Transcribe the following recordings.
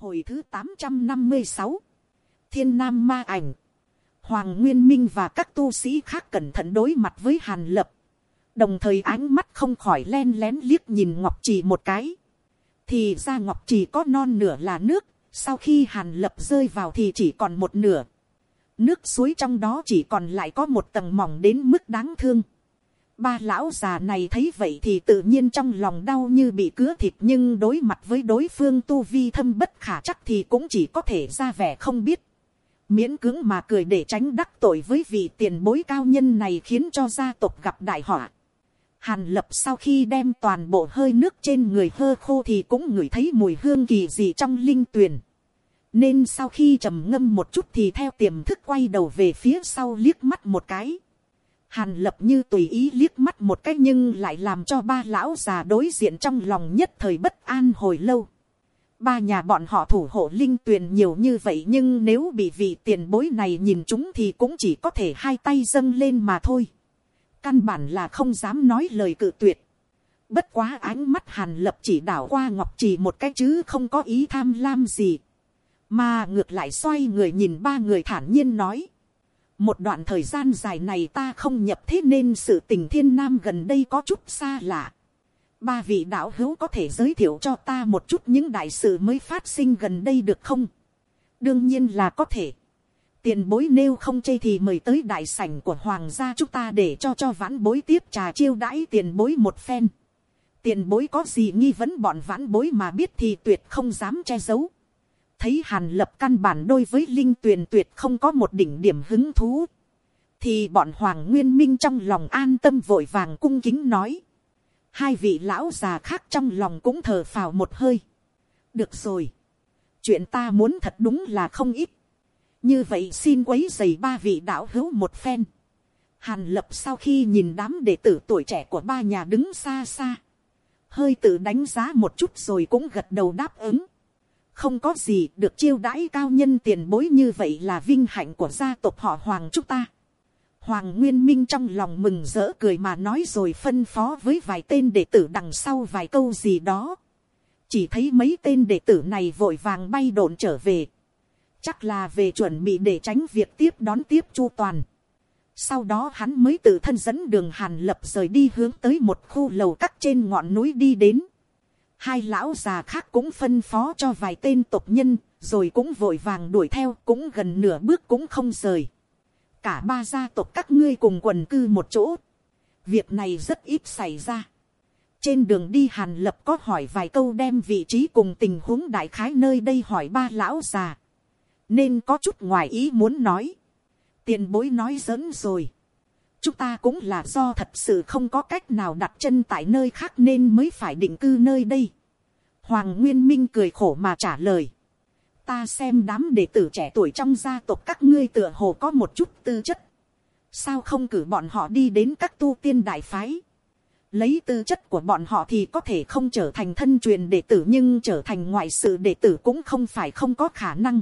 Hồi thứ tám trăm năm mươi sáu Thiên Nam Ma Ảnh. Hoàng Nguyên Minh và các tu sĩ khác cẩn thận đối mặt với Hàn Lập. Đồng thời ánh mắt không khỏi len lén liếc nhìn Ngọc Trì một cái. Thì ra Ngọc Trì có non nửa là nước. Sau khi Hàn Lập rơi vào thì chỉ còn một nửa. Nước suối trong đó chỉ còn lại có một tầng mỏng đến mức đáng thương ba lão già này thấy vậy thì tự nhiên trong lòng đau như bị cứa thịt, nhưng đối mặt với đối phương tu vi thâm bất khả chắc thì cũng chỉ có thể ra vẻ không biết. Miễn cưỡng mà cười để tránh đắc tội với vị tiền bối cao nhân này khiến cho gia tộc gặp đại họa. Hàn lập sau khi đem toàn bộ hơi nước trên người hơ khô thì cũng ngửi thấy mùi hương kỳ dị trong linh tuyền. Nên sau khi trầm ngâm một chút thì theo tiềm thức quay đầu về phía sau liếc mắt một cái Hàn lập như tùy ý liếc mắt một cách nhưng lại làm cho ba lão già đối diện trong lòng nhất thời bất an hồi lâu. Ba nhà bọn họ thủ hộ linh tuyền nhiều như vậy nhưng nếu bị vị tiền bối này nhìn chúng thì cũng chỉ có thể hai tay dâng lên mà thôi. Căn bản là không dám nói lời cự tuyệt. Bất quá ánh mắt hàn lập chỉ đảo qua ngọc trì một cách chứ không có ý tham lam gì. Mà ngược lại xoay người nhìn ba người thản nhiên nói một đoạn thời gian dài này ta không nhập thế nên sự tình thiên nam gần đây có chút xa lạ. ba vị đạo hữu có thể giới thiệu cho ta một chút những đại sự mới phát sinh gần đây được không? đương nhiên là có thể. tiền bối nêu không chê thì mời tới đại sảnh của hoàng gia chúng ta để cho cho vãn bối tiếp trà chiêu đãi tiền bối một phen. tiền bối có gì nghi vấn bọn vãn bối mà biết thì tuyệt không dám che giấu thấy hàn lập căn bản đôi với linh tuyền tuyệt không có một đỉnh điểm hứng thú, thì bọn hoàng nguyên minh trong lòng an tâm vội vàng cung kính nói, hai vị lão già khác trong lòng cũng thở phào một hơi. được rồi, chuyện ta muốn thật đúng là không ít, như vậy xin quấy dày ba vị đạo hữu một phen. Hàn lập sau khi nhìn đám đệ tử tuổi trẻ của ba nhà đứng xa xa, hơi tự đánh giá một chút rồi cũng gật đầu đáp ứng không có gì được chiêu đãi cao nhân tiền bối như vậy là vinh hạnh của gia tộc họ hoàng chúng ta. Hoàng Nguyên Minh trong lòng mừng rỡ cười mà nói rồi phân phó với vài tên đệ tử đằng sau vài câu gì đó. Chỉ thấy mấy tên đệ tử này vội vàng bay đồn trở về. Chắc là về chuẩn bị để tránh việc tiếp đón tiếp chu toàn. Sau đó hắn mới tự thân dẫn đường hàn lập rời đi hướng tới một khu lầu cắt trên ngọn núi đi đến hai lão già khác cũng phân phó cho vài tên tộc nhân, rồi cũng vội vàng đuổi theo, cũng gần nửa bước cũng không rời. Cả ba gia tộc các ngươi cùng quần cư một chỗ. Việc này rất ít xảy ra. Trên đường đi Hàn Lập có hỏi vài câu đem vị trí cùng tình huống đại khái nơi đây hỏi ba lão già. Nên có chút ngoài ý muốn nói. Tiền bối nói giỡn rồi chúng ta cũng là do thật sự không có cách nào đặt chân tại nơi khác nên mới phải định cư nơi đây. Hoàng Nguyên Minh cười khổ mà trả lời. Ta xem đám đệ tử trẻ tuổi trong gia tộc các ngươi tựa hồ có một chút tư chất. Sao không cử bọn họ đi đến các tu tiên đại phái? Lấy tư chất của bọn họ thì có thể không trở thành thân truyền đệ tử nhưng trở thành ngoại sự đệ tử cũng không phải không có khả năng.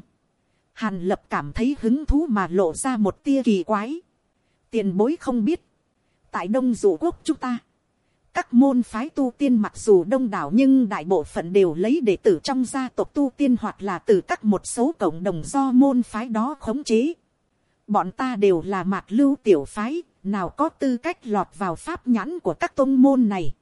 Hàn lập cảm thấy hứng thú mà lộ ra một tia kỳ quái tiền bối không biết, tại đông dụ quốc chúng ta, các môn phái tu tiên mặc dù đông đảo nhưng đại bộ phận đều lấy đệ tử trong gia tộc tu tiên hoặc là từ các một số cộng đồng do môn phái đó khống chế. Bọn ta đều là mạc lưu tiểu phái, nào có tư cách lọt vào pháp nhãn của các tôn môn này.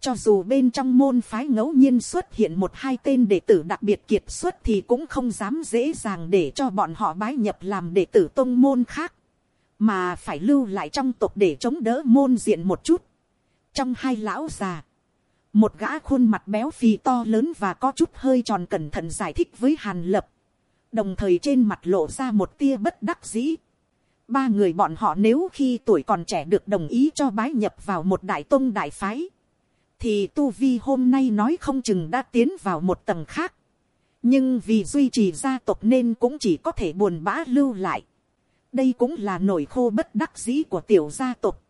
Cho dù bên trong môn phái ngẫu nhiên xuất hiện một hai tên đệ tử đặc biệt kiệt xuất thì cũng không dám dễ dàng để cho bọn họ bái nhập làm đệ tử tôn môn khác mà phải lưu lại trong tộc để chống đỡ môn diện một chút. trong hai lão già, một gã khuôn mặt béo phì to lớn và có chút hơi tròn cẩn thận giải thích với hàn lập, đồng thời trên mặt lộ ra một tia bất đắc dĩ. ba người bọn họ nếu khi tuổi còn trẻ được đồng ý cho bái nhập vào một đại tông đại phái, thì tu vi hôm nay nói không chừng đã tiến vào một tầng khác. nhưng vì duy trì gia tộc nên cũng chỉ có thể buồn bã lưu lại đây cũng là nổi khô bất đắc dĩ của tiểu gia tộc.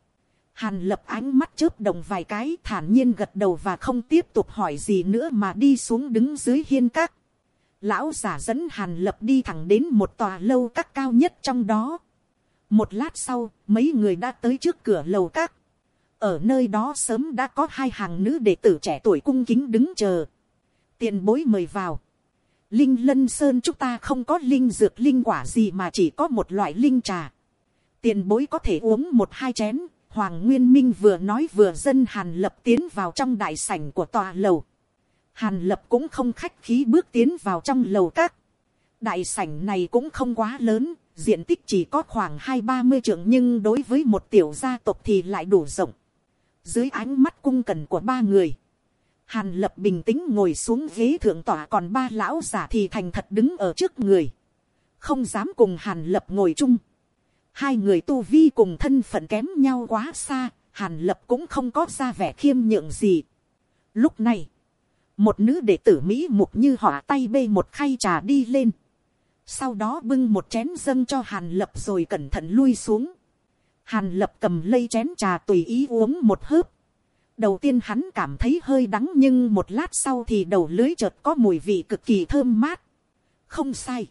Hàn lập ánh mắt chớp đồng vài cái thản nhiên gật đầu và không tiếp tục hỏi gì nữa mà đi xuống đứng dưới hiên các. Lão giả dẫn hàn lập đi thẳng đến một tòa lâu các cao nhất trong đó. Một lát sau, mấy người đã tới trước cửa lầu các. Ở nơi đó sớm đã có hai hàng nữ đệ tử trẻ tuổi cung kính đứng chờ. Tiền bối mời vào linh lân sơn chúng ta không có linh dược linh quả gì mà chỉ có một loại linh trà. tiền bối có thể uống một hai chén, hoàng nguyên minh vừa nói vừa dân hàn lập tiến vào trong đại sảnh của tòa lầu. hàn lập cũng không khách khí bước tiến vào trong lầu các. đại sảnh này cũng không quá lớn, diện tích chỉ có khoảng hai ba mươi trượng nhưng đối với một tiểu gia tộc thì lại đủ rộng. dưới ánh mắt cung cần của ba người, Hàn lập bình tĩnh ngồi xuống ghế thượng tỏa còn ba lão giả thì thành thật đứng ở trước người. Không dám cùng hàn lập ngồi chung. Hai người tu vi cùng thân phận kém nhau quá xa, hàn lập cũng không có ra vẻ khiêm nhượng gì. Lúc này, một nữ đệ tử Mỹ mục như họa tay bê một khay trà đi lên. Sau đó bưng một chén dâng cho hàn lập rồi cẩn thận lui xuống. Hàn lập cầm lây chén trà tùy ý uống một hớp đầu tiên hắn cảm thấy hơi đắng nhưng một lát sau thì đầu lưới chợt có mùi vị cực kỳ thơm mát. không sai.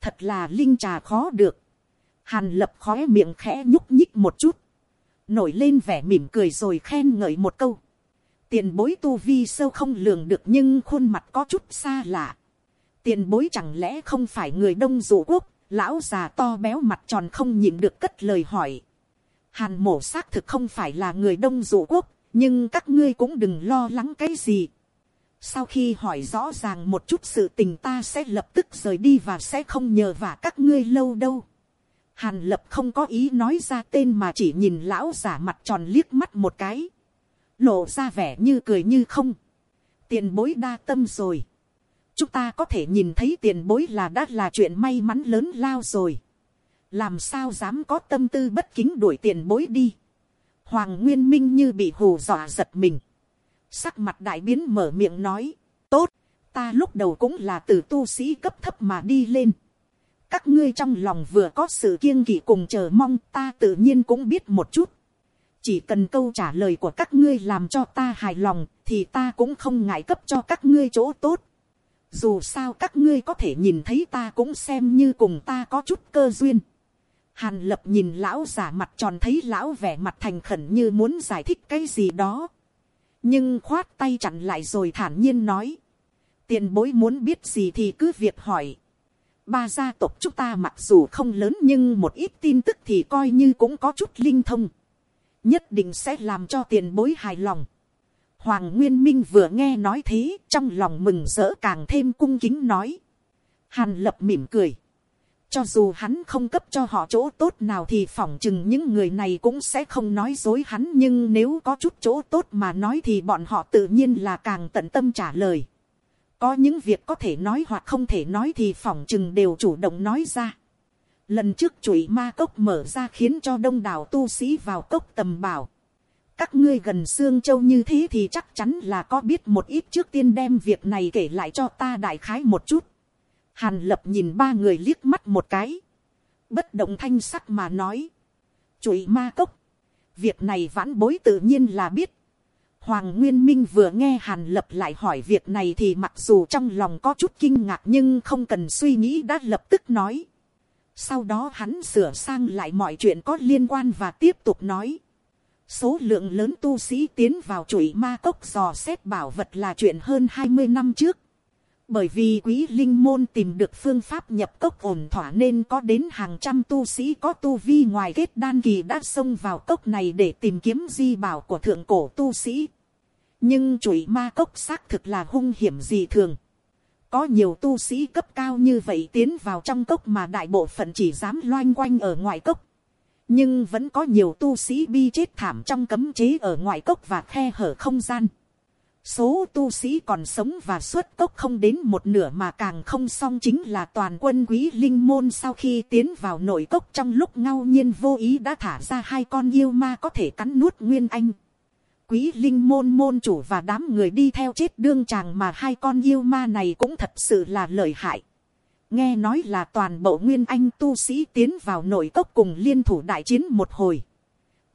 thật là linh trà khó được. hàn lập khó miệng khẽ nhúc nhích một chút. nổi lên vẻ mỉm cười rồi khen ngợi một câu. tiền bối tu vi sâu không lường được nhưng khuôn mặt có chút xa lạ. tiền bối chẳng lẽ không phải người đông dụ quốc, lão già to béo mặt tròn không nhịn được cất lời hỏi. Hàn mổ xác thực không phải là người đông dụ quốc, nhưng các ngươi cũng đừng lo lắng cái gì. sau khi hỏi rõ ràng một chút sự tình ta sẽ lập tức rời đi và sẽ không nhờ vả các ngươi lâu đâu. hàn lập không có ý nói ra tên mà chỉ nhìn lão giả mặt tròn liếc mắt một cái. lộ ra vẻ như cười như không. tiền bối đa tâm rồi. chúng ta có thể nhìn thấy tiền bối là đã là chuyện may mắn lớn lao rồi. làm sao dám có tâm tư bất kính đuổi tiền bối đi Hoàng Nguyên Minh như bị hù dọa giật mình. Sắc mặt đại biến mở miệng nói. Tốt, ta lúc đầu cũng là từ tu sĩ cấp thấp mà đi lên. Các ngươi trong lòng vừa có sự kiêng kỵ cùng chờ mong ta tự nhiên cũng biết một chút. Chỉ cần câu trả lời của các ngươi làm cho ta hài lòng thì ta cũng không ngại cấp cho các ngươi chỗ tốt. Dù sao các ngươi có thể nhìn thấy ta cũng xem như cùng ta có chút cơ duyên Hàn lập nhìn lão giả mặt tròn thấy lão vẻ mặt thành khẩn như muốn giải thích cái gì đó. Nhưng khoát tay chặn lại rồi thản nhiên nói. Tiền bối muốn biết gì thì cứ việc hỏi. Ba gia tộc chúng ta mặc dù không lớn nhưng một ít tin tức thì coi như cũng có chút linh thông. Nhất định sẽ làm cho tiền bối hài lòng. Hoàng Nguyên Minh vừa nghe nói thế, trong lòng mừng rỡ càng thêm cung kính nói. Hàn lập mỉm cười. Cho dù hắn không cấp cho họ chỗ tốt nào thì phỏng chừng những người này cũng sẽ không nói dối hắn. Nhưng nếu có chút chỗ tốt mà nói thì bọn họ tự nhiên là càng tận tâm trả lời. Có những việc có thể nói hoặc không thể nói thì phỏng chừng đều chủ động nói ra. Lần trước chuỗi ma cốc mở ra khiến cho đông đảo tu sĩ vào cốc tầm bảo. Các ngươi gần xương châu như thế thì chắc chắn là có biết một ít trước tiên đem việc này kể lại cho ta đại khái một chút Hàn lập nhìn ba người liếc mắt một cái. Bất động thanh sắc mà nói. Chuỗi ma cốc. Việc này vãn bối tự nhiên là biết. Hoàng Nguyên Minh vừa nghe Hàn Lập lại hỏi việc này thì mặc dù trong lòng có chút kinh ngạc nhưng không cần suy nghĩ đã lập tức nói. Sau đó hắn sửa sang lại mọi chuyện có liên quan và tiếp tục nói. Số lượng lớn tu sĩ tiến vào chuỗi ma cốc dò xét bảo vật là chuyện hơn 20 năm trước bởi vì quý linh môn tìm được phương pháp nhập cốc ổn thỏa nên có đến hàng trăm tu sĩ có tu vi ngoài kết đan kỳ đã xông vào cốc này để tìm kiếm di bảo của thượng cổ tu sĩ. nhưng chuỗi ma cốc xác thực là hung hiểm gì thường. có nhiều tu sĩ cấp cao như vậy tiến vào trong cốc mà đại bộ phận chỉ dám loanh quanh ở ngoài cốc. nhưng vẫn có nhiều tu sĩ bi chết thảm trong cấm chế ở ngoài cốc và khe hở không gian số tu sĩ còn sống và xuất tốc không đến một nửa mà càng không xong chính là toàn quân quý linh môn sau khi tiến vào nội cốc trong lúc ngao nhiên vô ý đã thả ra hai con yêu ma có thể cắn nuốt nguyên anh. Quý linh môn môn chủ và đám người đi theo chết đương chàng mà hai con yêu ma này cũng thật sự là lợi hại. Nghe nói là toàn bộ nguyên anh tu sĩ tiến vào nội cốc cùng liên thủ đại chiến một hồi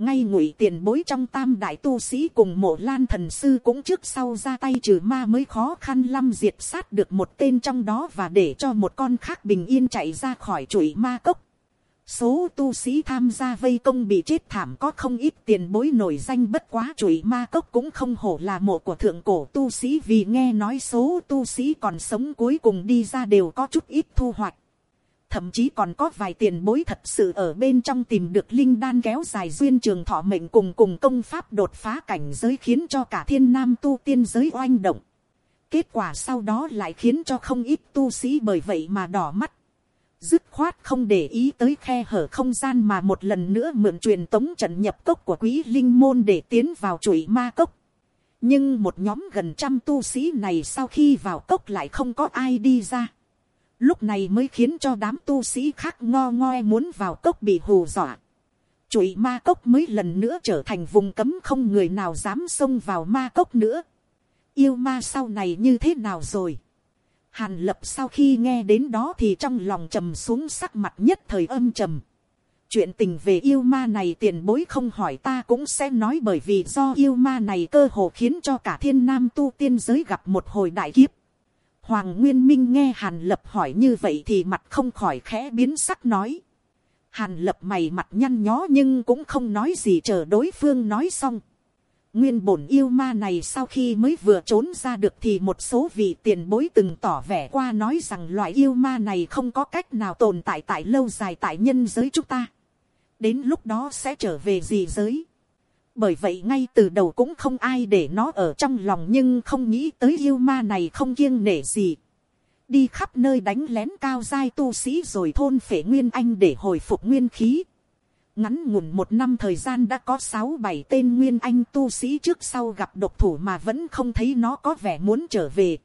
ngay ngụy tiền bối trong tam đại tu sĩ cùng mộ lan thần sư cũng trước sau ra tay trừ ma mới khó khăn lâm diệt sát được một tên trong đó và để cho một con khác bình yên chạy ra khỏi chuỗi ma cốc. số tu sĩ tham gia vây công bị chết thảm có không ít tiền bối nổi danh bất quá chuỗi ma cốc cũng không hổ là mộ của thượng cổ tu sĩ vì nghe nói số tu sĩ còn sống cuối cùng đi ra đều có chút ít thu hoạch. Thậm chí còn có vài tiền bối thật sự ở bên trong tìm được linh đan kéo dài duyên trường thọ mệnh cùng cùng công pháp đột phá cảnh giới khiến cho cả thiên nam tu tiên giới oanh động. Kết quả sau đó lại khiến cho không ít tu sĩ bởi vậy mà đỏ mắt dứt khoát không để ý tới khe hở không gian mà một lần nữa mượn truyền tống trận nhập cốc của quý linh môn để tiến vào chuỗi ma cốc. nhưng một nhóm gần trăm tu sĩ này sau khi vào cốc lại không có ai đi ra lúc này mới khiến cho đám tu sĩ khác ngo ngoe muốn vào cốc bị hù dọa. chuỗi ma cốc mới lần nữa trở thành vùng cấm không người nào dám xông vào ma cốc nữa. yêu ma sau này như thế nào rồi Hàn lập sau khi nghe đến đó thì trong lòng trầm xuống sắc mặt nhất thời âm trầm. Chuyện tình về yêu ma này tiền bối không hỏi ta cũng sẽ nói bởi vì do yêu ma này cơ hồ khiến cho cả thiên nam tu tiên giới gặp một hồi đại kiếp. Hoàng Nguyên Minh nghe Hàn Lập hỏi như vậy thì mặt không khỏi khẽ biến sắc nói. Hàn Lập mày mặt nhăn nhó nhưng cũng không nói gì chờ đối phương nói xong. Nguyên bổn yêu ma này sau khi mới vừa trốn ra được thì một số vị tiền bối từng tỏ vẻ qua nói rằng loại yêu ma này không có cách nào tồn tại tại lâu dài tại nhân giới chúng ta. Đến lúc đó sẽ trở về gì giới. Bởi vậy ngay từ đầu cũng không ai để nó ở trong lòng nhưng không nghĩ tới yêu ma này không kiêng nể gì. Đi khắp nơi đánh lén cao giai tu sĩ rồi thôn phể nguyên anh để hồi phục nguyên khí ngắn ngủn một năm thời gian đã có sáu bảy tên nguyên anh tu sĩ trước sau gặp độc thủ mà vẫn không thấy nó có vẻ muốn trở về.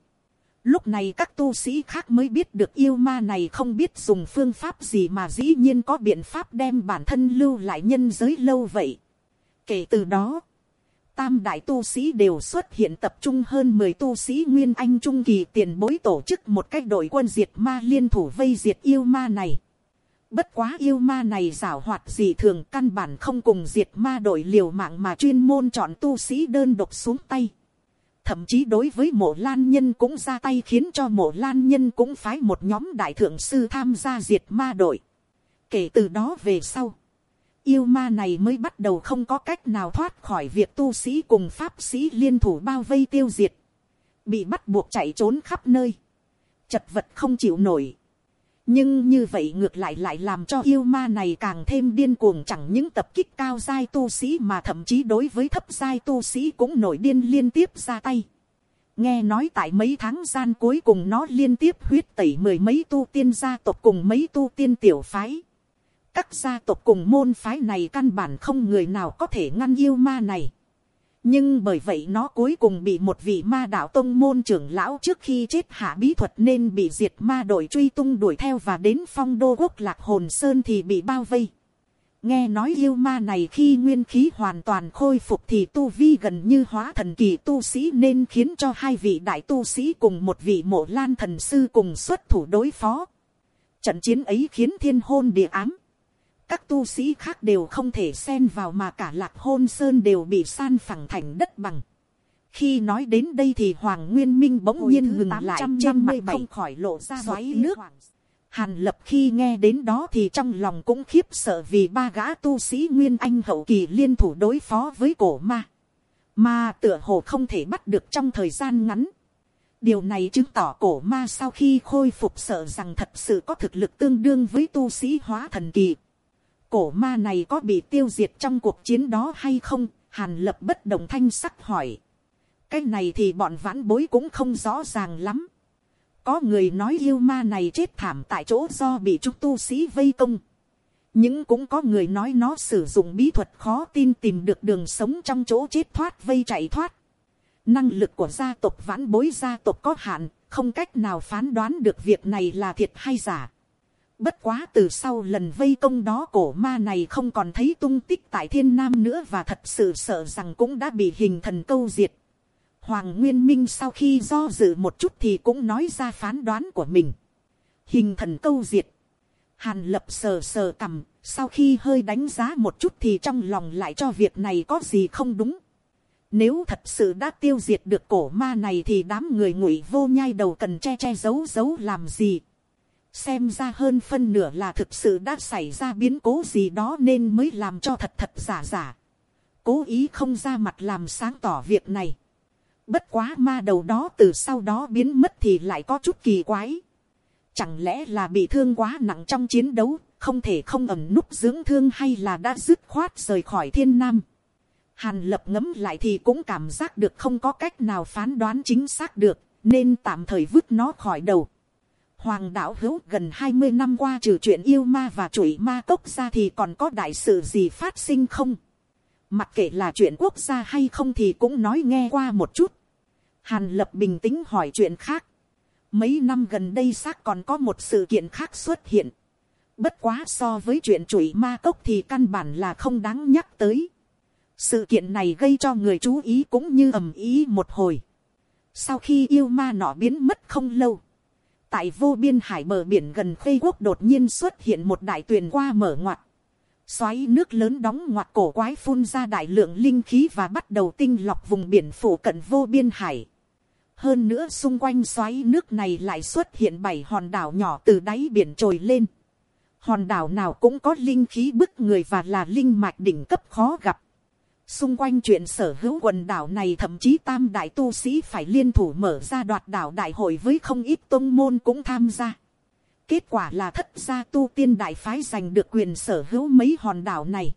Lúc này các tu sĩ khác mới biết được yêu ma này không biết dùng phương pháp gì mà dĩ nhiên có biện pháp đem bản thân lưu lại nhân giới lâu vậy. Kể từ đó, tam đại tu sĩ đều xuất hiện tập trung hơn mười tu sĩ nguyên anh trung kỳ tiền bối tổ chức một cách đội quân diệt ma liên thủ vây diệt yêu ma này. Bất quá yêu ma này giảo hoạt gì thường căn bản không cùng diệt ma đội liều mạng mà chuyên môn chọn tu sĩ đơn độc xuống tay. Thậm chí đối với mộ lan nhân cũng ra tay khiến cho mộ lan nhân cũng phái một nhóm đại thượng sư tham gia diệt ma đội. Kể từ đó về sau, yêu ma này mới bắt đầu không có cách nào thoát khỏi việc tu sĩ cùng pháp sĩ liên thủ bao vây tiêu diệt. Bị bắt buộc chạy trốn khắp nơi. Chật vật không chịu nổi nhưng như vậy ngược lại lại làm cho yêu ma này càng thêm điên cuồng chẳng những tập kích cao giai tu sĩ mà thậm chí đối với thấp giai tu sĩ cũng nổi điên liên tiếp ra tay. nghe nói tại mấy tháng gian cuối cùng nó liên tiếp huyết tẩy mười mấy tu tiên gia tộc cùng mấy tu tiên tiểu phái các gia tộc cùng môn phái này căn bản không người nào có thể ngăn yêu ma này nhưng bởi vậy nó cuối cùng bị một vị ma đạo tông môn trưởng lão trước khi chết hạ bí thuật nên bị diệt ma đội truy tung đuổi theo và đến phong đô quốc lạc hồn sơn thì bị bao vây. nghe nói yêu ma này khi nguyên khí hoàn toàn khôi phục thì tu vi gần như hóa thần kỳ tu sĩ nên khiến cho hai vị đại tu sĩ cùng một vị mộ lan thần sư cùng xuất thủ đối phó. trận chiến ấy khiến thiên hôn địa ám các tu sĩ khác đều không thể xen vào mà cả lạc hôn sơn đều bị san phẳng thành đất bằng. khi nói đến đây thì hoàng nguyên minh bỗng Hồi nhiên ngừng lại trên mặt không khỏi lộ ra xoáy nước. hàn lập khi nghe đến đó thì trong lòng cũng khiếp sợ vì ba gã tu sĩ nguyên anh hậu kỳ liên thủ đối phó với cổ ma. mà tựa hồ không thể bắt được trong thời gian ngắn. điều này chứng tỏ cổ ma sau khi khôi phục sợ rằng thật sự có thực lực tương đương với tu sĩ hóa thần kỳ cổ ma này có bị tiêu diệt trong cuộc chiến đó hay không, hàn lập bất động thanh sắc hỏi. cái này thì bọn vãn bối cũng không rõ ràng lắm. có người nói yêu ma này chết thảm tại chỗ do bị chúng tu sĩ vây công. nhưng cũng có người nói nó sử dụng bí thuật khó tin tìm được đường sống trong chỗ chết thoát vây chạy thoát. năng lực của gia tộc vãn bối gia tộc có hạn, không cách nào phán đoán được việc này là thiệt hay giả Bất quá từ sau lần vây công đó cổ ma này không còn thấy tung tích tại thiên nam nữa và thật sự sợ rằng cũng đã bị hình thần câu diệt. Hoàng Nguyên Minh sau khi do dự một chút thì cũng nói ra phán đoán của mình. Hình thần câu diệt. Hàn lập sờ sờ cầm, sau khi hơi đánh giá một chút thì trong lòng lại cho việc này có gì không đúng. Nếu thật sự đã tiêu diệt được cổ ma này thì đám người ngụy vô nhai đầu cần che che giấu giấu làm gì xem ra hơn phân nửa là thực sự đã xảy ra biến cố gì đó nên mới làm cho thật thật giả giả. cố ý không ra mặt làm sáng tỏ việc này. bất quá ma đầu đó từ sau đó biến mất thì lại có chút kỳ quái. chẳng lẽ là bị thương quá nặng trong chiến đấu, không thể không ẩm núp dưỡng thương hay là đã dứt khoát rời khỏi thiên nam. hàn lập ngấm lại thì cũng cảm giác được không có cách nào phán đoán chính xác được, nên tạm thời vứt nó khỏi đầu Hoàng đạo hữu gần hai mươi năm qua trừ chuyện yêu ma và chuỗi ma cốc ra thì còn có đại sự gì phát sinh không? Mặc kệ là chuyện quốc gia hay không thì cũng nói nghe qua một chút. Hàn lập bình tĩnh hỏi chuyện khác. Mấy năm gần đây xác còn có một sự kiện khác xuất hiện. Bất quá so với chuyện chuỗi ma cốc thì căn bản là không đáng nhắc tới. Sự kiện này gây cho người chú ý cũng như ầm ý một hồi. Sau khi yêu ma nọ biến mất không lâu tại vô biên hải bờ biển gần khê quốc đột nhiên xuất hiện một đại tuyền qua mở ngoặt. Xoáy nước lớn đóng ngoặt cổ quái phun ra đại lượng linh khí và bắt đầu tinh lọc vùng biển phủ cận vô biên hải. Hơn nữa xung quanh xoáy nước này lại xuất hiện bảy hòn đảo nhỏ từ đáy biển trồi lên. Hòn đảo nào cũng có linh khí bức người và là linh mạch đỉnh cấp khó gặp. Xung quanh chuyện sở hữu quần đảo này thậm chí tam đại tu sĩ phải liên thủ mở ra đoạt đảo đại hội với không ít tôn môn cũng tham gia. Kết quả là thất gia tu tiên đại phái giành được quyền sở hữu mấy hòn đảo này.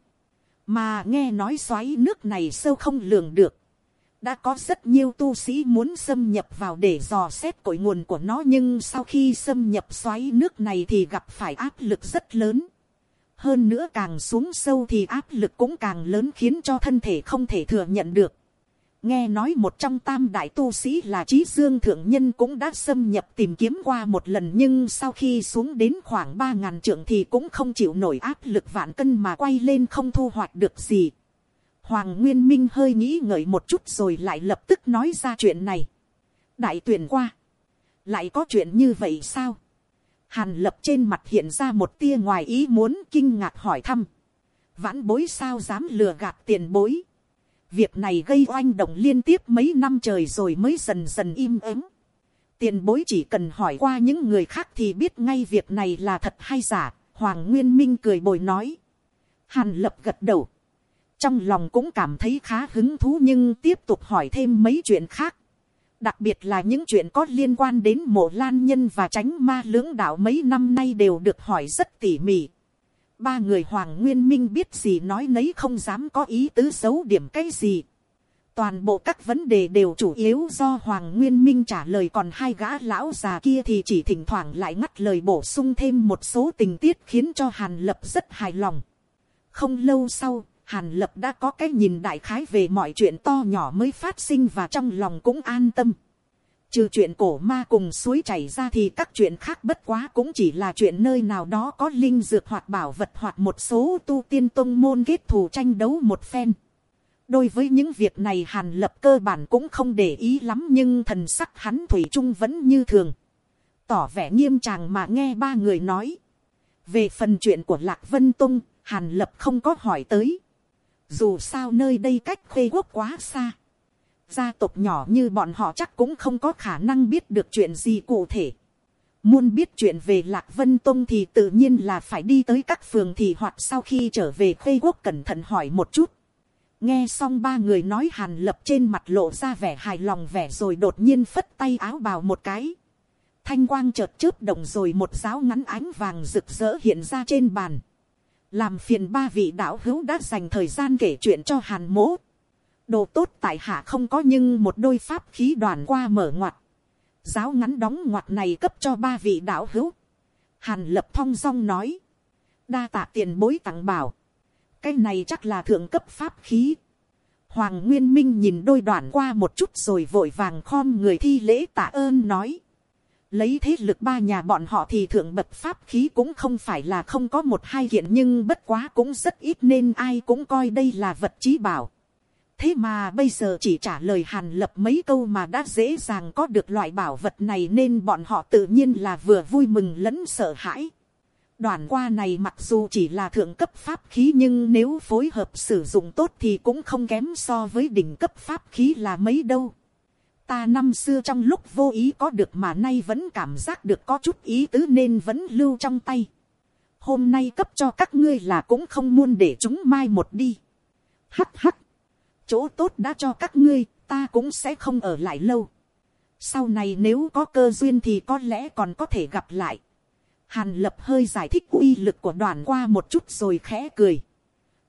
Mà nghe nói xoáy nước này sâu không lường được. Đã có rất nhiều tu sĩ muốn xâm nhập vào để dò xét cội nguồn của nó nhưng sau khi xâm nhập xoáy nước này thì gặp phải áp lực rất lớn hơn nữa càng xuống sâu thì áp lực cũng càng lớn khiến cho thân thể không thể thừa nhận được. nghe nói một trong tam đại tu sĩ là trí dương thượng nhân cũng đã xâm nhập tìm kiếm qua một lần nhưng sau khi xuống đến khoảng ba ngàn trượng thì cũng không chịu nổi áp lực vạn cân mà quay lên không thu hoạch được gì. Hoàng Nguyên Minh hơi nghĩ ngợi một chút rồi lại lập tức nói ra chuyện này. Đại tuyển qua. Lại có chuyện như vậy sao? Hàn lập trên mặt hiện ra một tia ngoài ý muốn kinh ngạc hỏi thăm. Vãn bối sao dám lừa gạt tiền bối. Việc này gây oanh động liên tiếp mấy năm trời rồi mới dần dần im ắng. Tiền bối chỉ cần hỏi qua những người khác thì biết ngay việc này là thật hay giả. Hoàng Nguyên Minh cười bồi nói. Hàn lập gật đầu. Trong lòng cũng cảm thấy khá hứng thú nhưng tiếp tục hỏi thêm mấy chuyện khác đặc biệt là những chuyện có liên quan đến mộ lan nhân và tránh ma lưỡng đạo mấy năm nay đều được hỏi rất tỉ mỉ. ba người hoàng nguyên minh biết gì nói nấy không dám có ý tứ xấu điểm cái gì. toàn bộ các vấn đề đều chủ yếu do hoàng nguyên minh trả lời còn hai gã lão già kia thì chỉ thỉnh thoảng lại ngắt lời bổ sung thêm một số tình tiết khiến cho hàn lập rất hài lòng. không lâu sau Hàn lập đã có cái nhìn đại khái về mọi chuyện to nhỏ mới phát sinh và trong lòng cũng an tâm. Trừ chuyện cổ ma cùng suối chảy ra thì các chuyện khác bất quá cũng chỉ là chuyện nơi nào đó có linh dược hoặc bảo vật hoặc một số tu tiên tông môn kết thù tranh đấu một phen. Đối với những việc này hàn lập cơ bản cũng không để ý lắm nhưng thần sắc hắn thủy chung vẫn như thường. Tỏ vẻ nghiêm tràng mà nghe ba người nói. Về phần chuyện của Lạc Vân Tông, hàn lập không có hỏi tới. Dù sao nơi đây cách khuê quốc quá xa. Gia tộc nhỏ như bọn họ chắc cũng không có khả năng biết được chuyện gì cụ thể. Muốn biết chuyện về Lạc Vân Tông thì tự nhiên là phải đi tới các phường thì hoặc sau khi trở về khuê quốc cẩn thận hỏi một chút. Nghe xong ba người nói hàn lập trên mặt lộ ra vẻ hài lòng vẻ rồi đột nhiên phất tay áo bào một cái. Thanh quang chợt chớp động rồi một giáo ngắn ánh vàng rực rỡ hiện ra trên bàn làm phiền ba vị đạo hữu đã dành thời gian kể chuyện cho hàn mỗ. đồ tốt tại hạ không có nhưng một đôi pháp khí đoàn qua mở ngoặt. giáo ngắn đóng ngoặt này cấp cho ba vị đạo hữu. hàn lập thong dong nói. đa tạ tiền bối tặng bảo. cái này chắc là thượng cấp pháp khí. Hoàng Nguyên Minh nhìn đôi đoàn qua một chút rồi vội vàng khom người thi lễ tạ ơn nói lấy thế lực ba nhà bọn họ thì thượng bậc pháp khí cũng không phải là không có một hai kiện nhưng bất quá cũng rất ít nên ai cũng coi đây là vật trí bảo. thế mà bây giờ chỉ trả lời hàn lập mấy câu mà đã dễ dàng có được loại bảo vật này nên bọn họ tự nhiên là vừa vui mừng lẫn sợ hãi. đoàn qua này mặc dù chỉ là thượng cấp pháp khí nhưng nếu phối hợp sử dụng tốt thì cũng không kém so với đỉnh cấp pháp khí là mấy đâu ta năm xưa trong lúc vô ý có được mà nay vẫn cảm giác được có chút ý tứ nên vẫn lưu trong tay. hôm nay cấp cho các ngươi là cũng không muốn để chúng mai một đi. hắt hắt, chỗ tốt đã cho các ngươi, ta cũng sẽ không ở lại lâu. sau này nếu có cơ duyên thì có lẽ còn có thể gặp lại. hàn lập hơi giải thích uy lực của đoàn qua một chút rồi khẽ cười.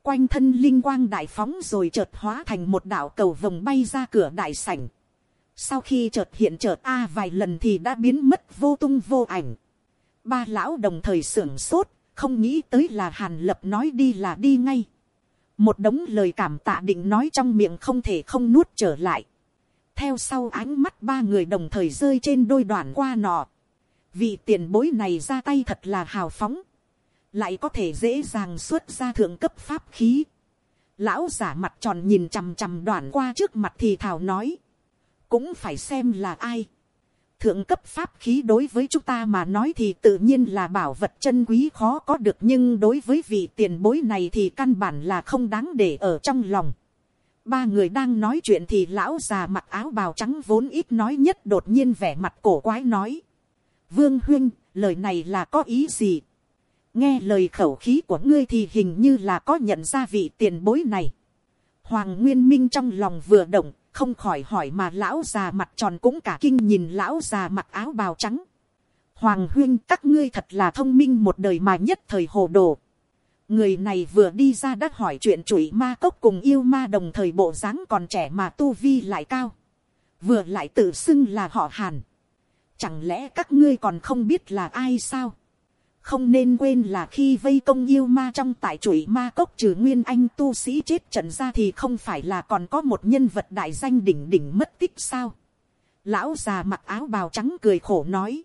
quanh thân linh quang đại phóng rồi chợt hóa thành một đảo cầu vồng bay ra cửa đại sảnh sau khi chợt hiện chợt a vài lần thì đã biến mất vô tung vô ảnh. Ba lão đồng thời sưởng sốt, không nghĩ tới là hàn lập nói đi là đi ngay. Một đống lời cảm tạ định nói trong miệng không thể không nuốt trở lại. Theo sau ánh mắt ba người đồng thời rơi trên đôi đoạn qua nọ. Vị tiền bối này ra tay thật là hào phóng. Lại có thể dễ dàng xuất ra thượng cấp pháp khí. Lão giả mặt tròn nhìn chằm chằm đoạn qua trước mặt thì thảo nói cũng phải xem là ai. Thượng cấp pháp khí đối với chúng ta mà nói thì tự nhiên là bảo vật chân quý khó có được nhưng đối với vị tiền bối này thì căn bản là không đáng để ở trong lòng. Ba người đang nói chuyện thì lão già mặc áo bào trắng vốn ít nói nhất đột nhiên vẻ mặt cổ quái nói. Vương huyên lời này là có ý gì? Nghe lời khẩu khí của ngươi thì hình như là có nhận ra vị tiền bối này. Hoàng Nguyên Minh trong lòng vừa động, không khỏi hỏi mà lão già mặt tròn cũng cả kinh nhìn lão già mặc áo bào trắng. Hoàng huyên, các ngươi thật là thông minh một đời mà nhất thời hồ đồ. Người này vừa đi ra đã hỏi chuyện chuỗi ma cốc cùng yêu ma đồng thời bộ dáng còn trẻ mà tu vi lại cao. Vừa lại tự xưng là họ hàn. Chẳng lẽ các ngươi còn không biết là ai sao? Không nên quên là khi vây công yêu ma trong tại chuỗi ma cốc trừ nguyên anh tu sĩ chết trận ra thì không phải là còn có một nhân vật đại danh đỉnh đỉnh mất tích sao. Lão già mặc áo bào trắng cười khổ nói.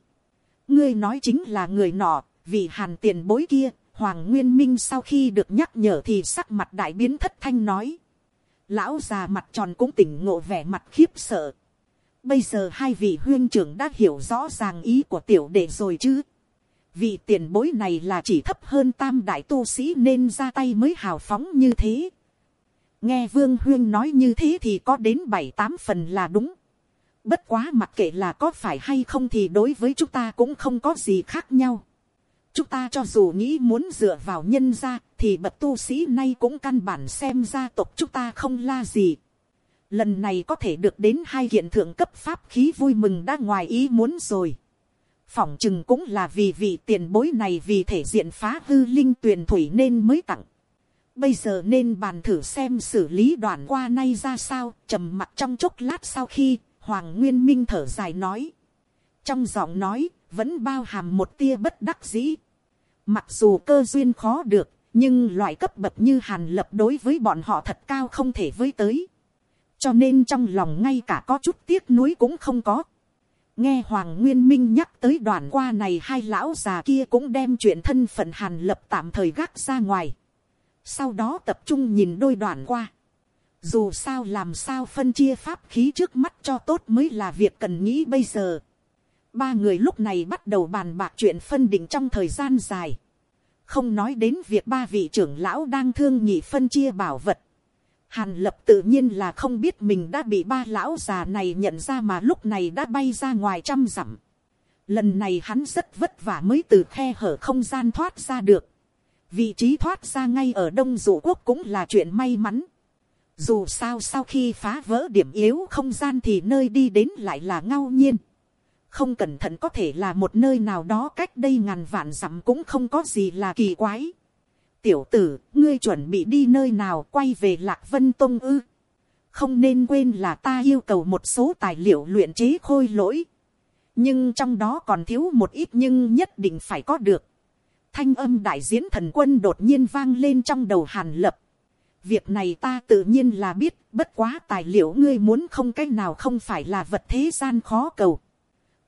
ngươi nói chính là người nọ, vì hàn tiền bối kia, hoàng nguyên minh sau khi được nhắc nhở thì sắc mặt đại biến thất thanh nói. Lão già mặt tròn cũng tỉnh ngộ vẻ mặt khiếp sợ. Bây giờ hai vị huyên trưởng đã hiểu rõ ràng ý của tiểu đệ rồi chứ vì tiền bối này là chỉ thấp hơn tam đại tu sĩ nên ra tay mới hào phóng như thế. nghe vương huyên nói như thế thì có đến bảy tám phần là đúng. bất quá mặc kệ là có phải hay không thì đối với chúng ta cũng không có gì khác nhau. chúng ta cho dù nghĩ muốn dựa vào nhân gia thì bậc tu sĩ nay cũng căn bản xem gia tộc chúng ta không la gì. lần này có thể được đến hai hiện thượng cấp pháp khí vui mừng đã ngoài ý muốn rồi phỏng chừng cũng là vì vị tiền bối này vì thể diện phá hư linh tuyền thủy nên mới tặng. Bây giờ nên bàn thử xem xử lý đoạn qua nay ra sao, trầm mặt trong chốc lát sau khi, Hoàng Nguyên Minh thở dài nói. Trong giọng nói, vẫn bao hàm một tia bất đắc dĩ. Mặc dù cơ duyên khó được, nhưng loại cấp bậc như hàn lập đối với bọn họ thật cao không thể với tới. Cho nên trong lòng ngay cả có chút tiếc nuối cũng không có nghe hoàng nguyên minh nhắc tới đoàn qua này hai lão già kia cũng đem chuyện thân phận hàn lập tạm thời gác ra ngoài. sau đó tập trung nhìn đôi đoàn qua. dù sao làm sao phân chia pháp khí trước mắt cho tốt mới là việc cần nghĩ bây giờ. ba người lúc này bắt đầu bàn bạc chuyện phân định trong thời gian dài. không nói đến việc ba vị trưởng lão đang thương nhị phân chia bảo vật Hàn lập tự nhiên là không biết mình đã bị ba lão già này nhận ra mà lúc này đã bay ra ngoài trăm dặm. Lần này hắn rất vất vả mới từ khe hở không gian thoát ra được. Vị trí thoát ra ngay ở Đông Dụ Quốc cũng là chuyện may mắn. Dù sao sau khi phá vỡ điểm yếu không gian thì nơi đi đến lại là ngao nhiên. Không cẩn thận có thể là một nơi nào đó cách đây ngàn vạn dặm cũng không có gì là kỳ quái tiểu tử, ngươi chuẩn bị đi nơi nào quay về lạc vân tông ư. không nên quên là ta yêu cầu một số tài liệu luyện chế khôi lỗi. nhưng trong đó còn thiếu một ít nhưng nhất định phải có được. thanh âm đại diễn thần quân đột nhiên vang lên trong đầu hàn lập. việc này ta tự nhiên là biết, bất quá tài liệu ngươi muốn không cái nào không phải là vật thế gian khó cầu.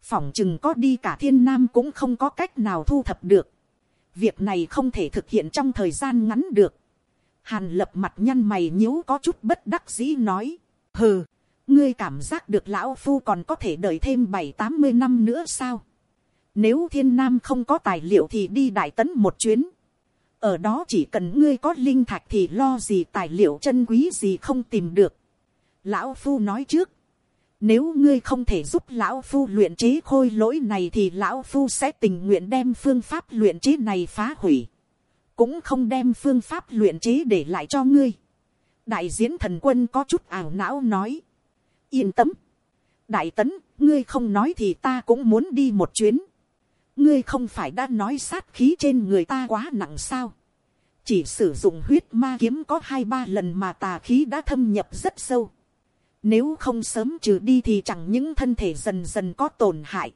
phỏng chừng có đi cả thiên nam cũng không có cách nào thu thập được việc này không thể thực hiện trong thời gian ngắn được. hàn lập mặt nhăn mày nhíu có chút bất đắc dĩ nói, hừ, ngươi cảm giác được lão phu còn có thể đợi thêm bảy tám mươi năm nữa sao. nếu thiên nam không có tài liệu thì đi đại tấn một chuyến. ở đó chỉ cần ngươi có linh thạch thì lo gì tài liệu chân quý gì không tìm được. lão phu nói trước, nếu ngươi không thể giúp lão phu luyện chế khôi lỗi này thì lão phu sẽ tình nguyện đem phương pháp luyện chế này phá hủy. Cũng không đem phương pháp luyện chế để lại cho ngươi. Đại diễn thần quân có chút ảo não nói. Yên tâm. Đại tấn, ngươi không nói thì ta cũng muốn đi một chuyến. Ngươi không phải đã nói sát khí trên người ta quá nặng sao. Chỉ sử dụng huyết ma kiếm có hai ba lần mà tà khí đã thâm nhập rất sâu nếu không sớm trừ đi thì chẳng những thân thể dần dần có tổn hại.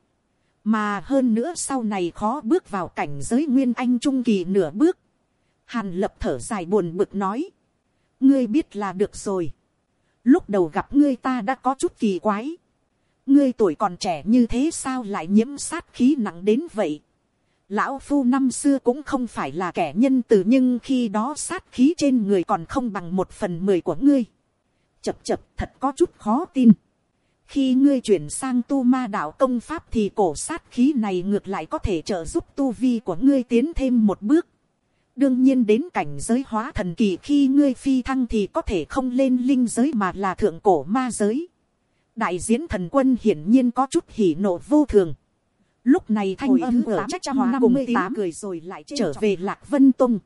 Mà hơn nữa sau này khó bước vào cảnh giới nguyên anh trung kỳ nửa bước. Hàn lập thở dài buồn bực nói. Ngươi biết là được rồi. Lúc đầu gặp ngươi ta đã có chút kỳ quái. Ngươi tuổi còn trẻ như thế sao lại nhiễm sát khí nặng đến vậy. Lão phu năm xưa cũng không phải là kẻ nhân từ nhưng khi đó sát khí trên người còn không bằng một phần mười của ngươi chập chập thật có chút khó tin. Khi ngươi chuyển sang tu ma đạo công pháp thì cổ sát khí này ngược lại có thể trợ giúp tu vi của ngươi tiến thêm một bước. Đương nhiên đến cảnh giới hóa thần kỳ khi ngươi phi thăng thì có thể không lên linh giới mà là thượng cổ ma giới. Đại diễn thần quân hiển nhiên có chút hỉ nộ vô thường. Lúc này thanh Hồi âm ở trách hóa cùng tiếng cười rồi lại trở về lạc vân tung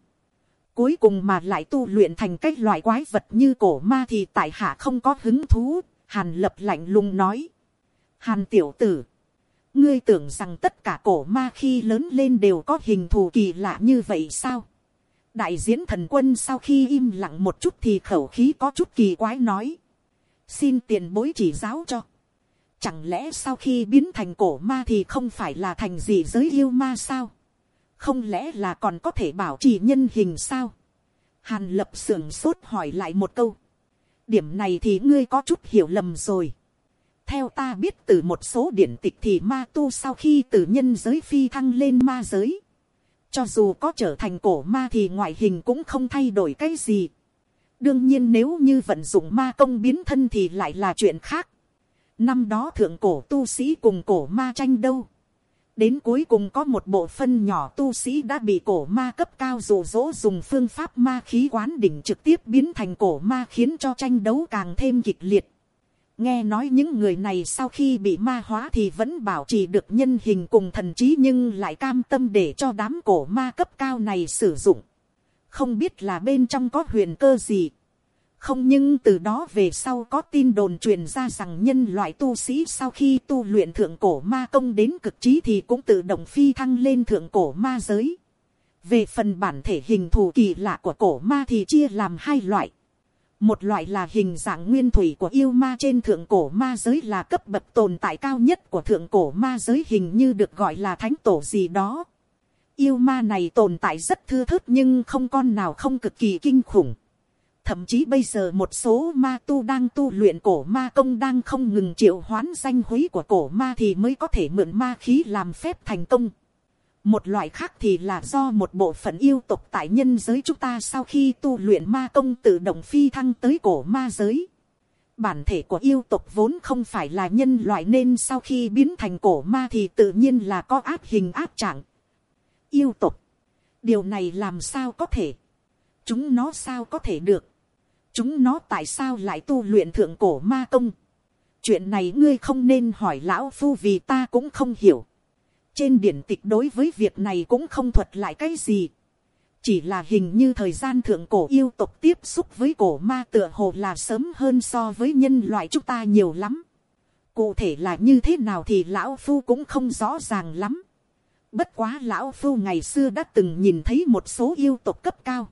cuối cùng mà lại tu luyện thành cách loại quái vật như cổ ma thì tại hạ không có hứng thú, hàn lập lạnh lùng nói. hàn tiểu tử, ngươi tưởng rằng tất cả cổ ma khi lớn lên đều có hình thù kỳ lạ như vậy sao. đại diễn thần quân sau khi im lặng một chút thì khẩu khí có chút kỳ quái nói. xin tiền bối chỉ giáo cho. Chẳng lẽ sau khi biến thành cổ ma thì không phải là thành gì giới yêu ma sao? Không lẽ là còn có thể bảo trì nhân hình sao. hàn lập sưởng sốt hỏi lại một câu. điểm này thì ngươi có chút hiểu lầm rồi. theo ta biết từ một số điển tịch thì ma tu sau khi từ nhân giới phi thăng lên ma giới. cho dù có trở thành cổ ma thì ngoại hình cũng không thay đổi cái gì. đương nhiên nếu như vận dụng ma công biến thân thì lại là chuyện khác. năm đó thượng cổ tu sĩ cùng cổ ma tranh đâu đến cuối cùng có một bộ phân nhỏ tu sĩ đã bị cổ ma cấp cao rủ rỗ dùng phương pháp ma khí quán đỉnh trực tiếp biến thành cổ ma khiến cho tranh đấu càng thêm kịch liệt. nghe nói những người này sau khi bị ma hóa thì vẫn bảo trì được nhân hình cùng thần trí nhưng lại cam tâm để cho đám cổ ma cấp cao này sử dụng. không biết là bên trong có huyền cơ gì không nhưng từ đó về sau có tin đồn truyền ra rằng nhân loại tu sĩ sau khi tu luyện thượng cổ ma công đến cực trí thì cũng tự động phi thăng lên thượng cổ ma giới. Về phần bản thể hình thù kỳ lạ của cổ ma thì chia làm hai loại. Một loại là hình dạng nguyên thủy của yêu ma trên thượng cổ ma giới là cấp bậc tồn tại cao nhất của thượng cổ ma giới hình như được gọi là thánh tổ gì đó. Yêu ma này tồn tại rất thưa thớt nhưng không con nào không cực kỳ kinh khủng Thậm chí bây giờ một số ma tu đang tu luyện cổ ma công đang không ngừng triệu hoán danh húy của cổ ma thì mới có thể mượn ma khí làm phép thành công. Một loại khác thì là do một bộ phận yêu tục tại nhân giới chúng ta sau khi tu luyện ma công tự động phi thăng tới cổ ma giới. Bản thể của yêu tục vốn không phải là nhân loại nên sau khi biến thành cổ ma thì tự nhiên là có áp hình áp trạng. Yêu tục. Điều này làm sao có thể? Chúng nó sao có thể được? Chúng nó tại sao lại tu luyện thượng cổ ma công. chuyện này ngươi không nên hỏi lão phu vì ta cũng không hiểu. trên điển tịch đối với việc này cũng không thuật lại cái gì. chỉ là hình như thời gian thượng cổ yêu tục tiếp xúc với cổ ma tựa hồ là sớm hơn so với nhân loại chúng ta nhiều lắm. cụ thể là như thế nào thì lão phu cũng không rõ ràng lắm. bất quá lão phu ngày xưa đã từng nhìn thấy một số yêu tục cấp cao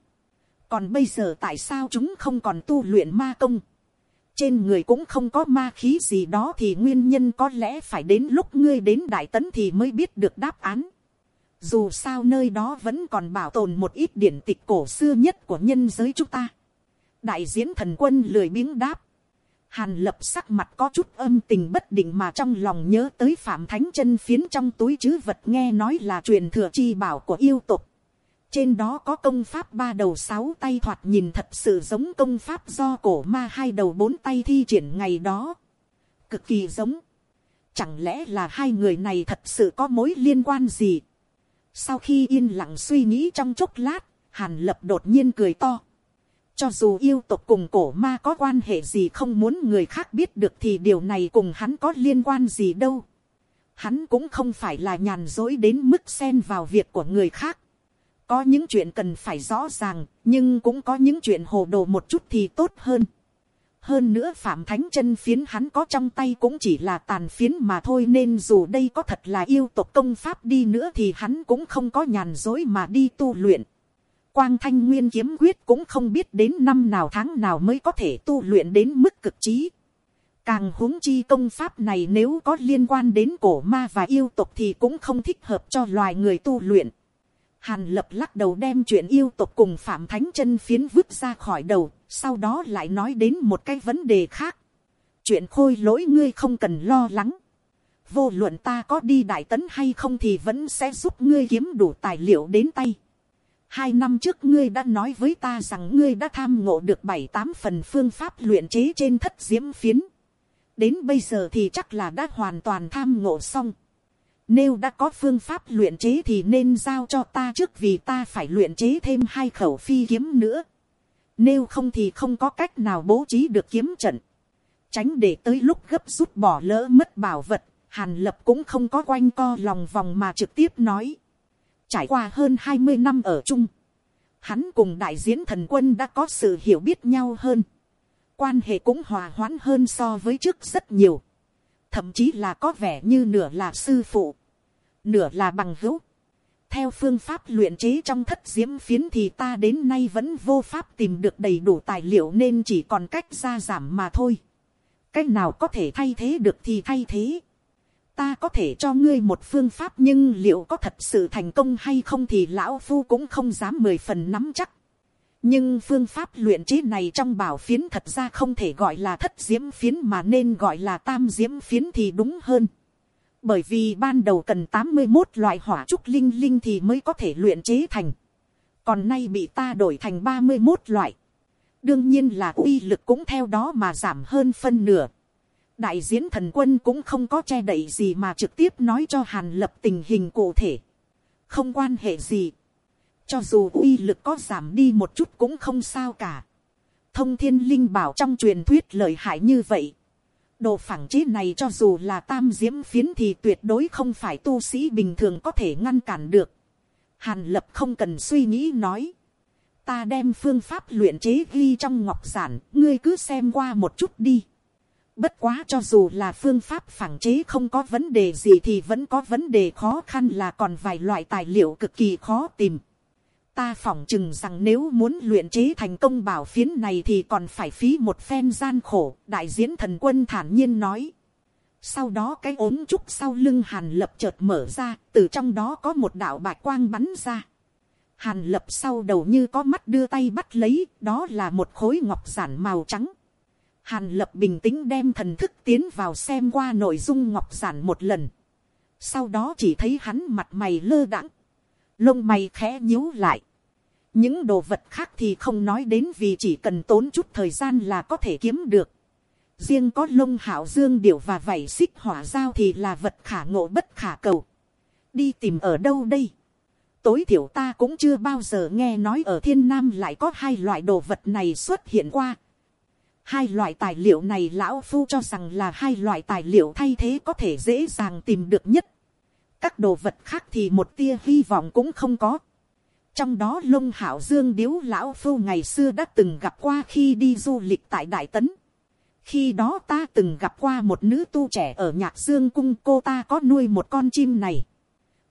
còn bây giờ tại sao chúng không còn tu luyện ma công? Trên người cũng không có ma khí gì đó thì nguyên nhân có lẽ phải đến lúc ngươi đến đại tấn thì mới biết được đáp án. Dù sao nơi đó vẫn còn bảo tồn một ít điển tịch cổ xưa nhất của nhân giới chúng ta. Đại diễn thần quân lười biếng đáp. Hàn lập sắc mặt có chút âm tình bất định mà trong lòng nhớ tới phạm thánh chân phiến trong túi chứ vật nghe nói là truyền thừa chi bảo của yêu tục trên đó có công pháp ba đầu sáu tay thoạt nhìn thật sự giống công pháp do cổ ma hai đầu bốn tay thi triển ngày đó. Cực kỳ giống. Chẳng lẽ là hai người này thật sự có mối liên quan gì? Sau khi yên lặng suy nghĩ trong chốc lát, Hàn Lập đột nhiên cười to. cho dù yêu tộc cùng cổ ma có quan hệ gì không muốn người khác biết được thì điều này cùng hắn có liên quan gì đâu. Hắn cũng không phải là nhàn dối đến mức xen vào việc của người khác. Có những chuyện cần phải rõ ràng, nhưng cũng có những chuyện hồ đồ một chút thì tốt hơn. Hơn nữa Phạm Thánh chân phiến hắn có trong tay cũng chỉ là tàn phiến mà thôi nên dù đây có thật là yêu tộc công pháp đi nữa thì hắn cũng không có nhàn dối mà đi tu luyện. Quang Thanh Nguyên kiếm quyết cũng không biết đến năm nào tháng nào mới có thể tu luyện đến mức cực trí. Càng huống chi công pháp này nếu có liên quan đến cổ ma và yêu tộc thì cũng không thích hợp cho loài người tu luyện. Hàn lập lắc đầu đem chuyện yêu tộc cùng Phạm Thánh chân phiến vứt ra khỏi đầu, sau đó lại nói đến một cái vấn đề khác. Chuyện khôi lỗi ngươi không cần lo lắng. Vô luận ta có đi đại tấn hay không thì vẫn sẽ giúp ngươi kiếm đủ tài liệu đến tay. Hai năm trước ngươi đã nói với ta rằng ngươi đã tham ngộ được bảy tám phần phương pháp luyện chế trên thất diễm phiến. Đến bây giờ thì chắc là đã hoàn toàn tham ngộ xong. Nếu đã có phương pháp luyện chế thì nên giao cho ta trước vì ta phải luyện chế thêm hai khẩu phi kiếm nữa. Nếu không thì không có cách nào bố trí được kiếm trận. Tránh để tới lúc gấp rút bỏ lỡ mất bảo vật, Hàn Lập cũng không có quanh co lòng vòng mà trực tiếp nói. Trải qua hơn 20 năm ở chung. Hắn cùng đại diễn thần quân đã có sự hiểu biết nhau hơn. Quan hệ cũng hòa hoãn hơn so với trước rất nhiều. Thậm chí là có vẻ như nửa là sư phụ. Nửa là bằng hữu. Theo phương pháp luyện chế trong thất diễm phiến thì ta đến nay vẫn vô pháp tìm được đầy đủ tài liệu nên chỉ còn cách ra giảm mà thôi. Cách nào có thể thay thế được thì thay thế ta có thể cho ngươi một phương pháp nhưng liệu có thật sự thành công hay không thì lão phu cũng không dám mười phần nắm chắc. nhưng phương pháp luyện chế này trong bảo phiến thật ra không thể gọi là thất diễm phiến mà nên gọi là tam diễm phiến thì đúng hơn bởi vì ban đầu cần tám mươi một loại hỏa trúc linh linh thì mới có thể luyện chế thành. còn nay bị ta đổi thành ba mươi một loại. đương nhiên là uy lực cũng theo đó mà giảm hơn phân nửa đại diễn thần quân cũng không có che đậy gì mà trực tiếp nói cho hàn lập tình hình cụ thể. không quan hệ gì. cho dù uy lực có giảm đi một chút cũng không sao cả. thông thiên linh bảo trong truyền thuyết lợi hại như vậy đồ phẳng chế này cho dù là tam diễm phiến thì tuyệt đối không phải tu sĩ bình thường có thể ngăn cản được. hàn lập không cần suy nghĩ nói. ta đem phương pháp luyện chế ghi trong ngọc giản, ngươi cứ xem qua một chút đi Bất quá cho dù là phương pháp phản chế không có vấn đề gì thì vẫn có vấn đề khó khăn là còn vài loại tài liệu cực kỳ khó tìm. Ta phỏng chừng rằng nếu muốn luyện chế thành công bảo phiến này thì còn phải phí một phen gian khổ, đại diễn thần quân thản nhiên nói. Sau đó cái ốm trúc sau lưng hàn lập chợt mở ra, từ trong đó có một đạo bạch quang bắn ra. Hàn lập sau đầu như có mắt đưa tay bắt lấy, đó là một khối ngọc giản màu trắng Hàn lập bình tĩnh đem thần thức tiến vào xem qua nội dung ngọc giản một lần. Sau đó chỉ thấy hắn mặt mày lơ đãng, lông mày khẽ nhíu lại. Những đồ vật khác thì không nói đến vì chỉ cần tốn chút thời gian là có thể kiếm được. Riêng có lông hảo dương điểu và vảy xích hỏa giao thì là vật khả ngộ bất khả cầu. Đi tìm ở đâu đây? Tối thiểu ta cũng chưa bao giờ nghe nói ở thiên nam lại có hai loại đồ vật này xuất hiện qua Hai loại tài liệu này lão phu cho rằng là hai loại tài liệu thay thế có thể dễ dàng tìm được nhất. Các đồ vật khác thì một tia hy vọng cũng không có. Trong đó lông hảo dương điếu lão phu ngày xưa đã từng gặp qua khi đi du lịch tại Đại Tấn. Khi đó ta từng gặp qua một nữ tu trẻ ở nhạc dương cung, cô ta có nuôi một con chim này.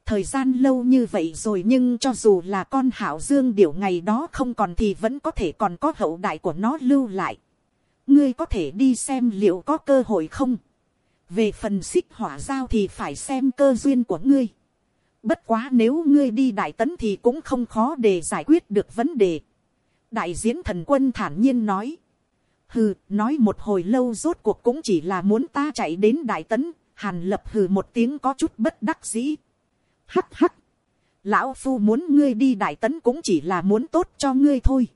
Thời gian lâu như vậy rồi nhưng cho dù là con hảo dương điểu ngày đó không còn thì vẫn có thể còn có hậu đại của nó lưu lại ngươi có thể đi xem liệu có cơ hội không. về phần xích hỏa giao thì phải xem cơ duyên của ngươi bất quá nếu ngươi đi đại tấn thì cũng không khó để giải quyết được vấn đề. đại diễn thần quân thản nhiên nói. hừ, nói một hồi lâu rốt cuộc cũng chỉ là muốn ta chạy đến đại tấn. hàn lập hừ một tiếng có chút bất đắc dĩ. hắt hắt. lão phu muốn ngươi đi đại tấn cũng chỉ là muốn tốt cho ngươi thôi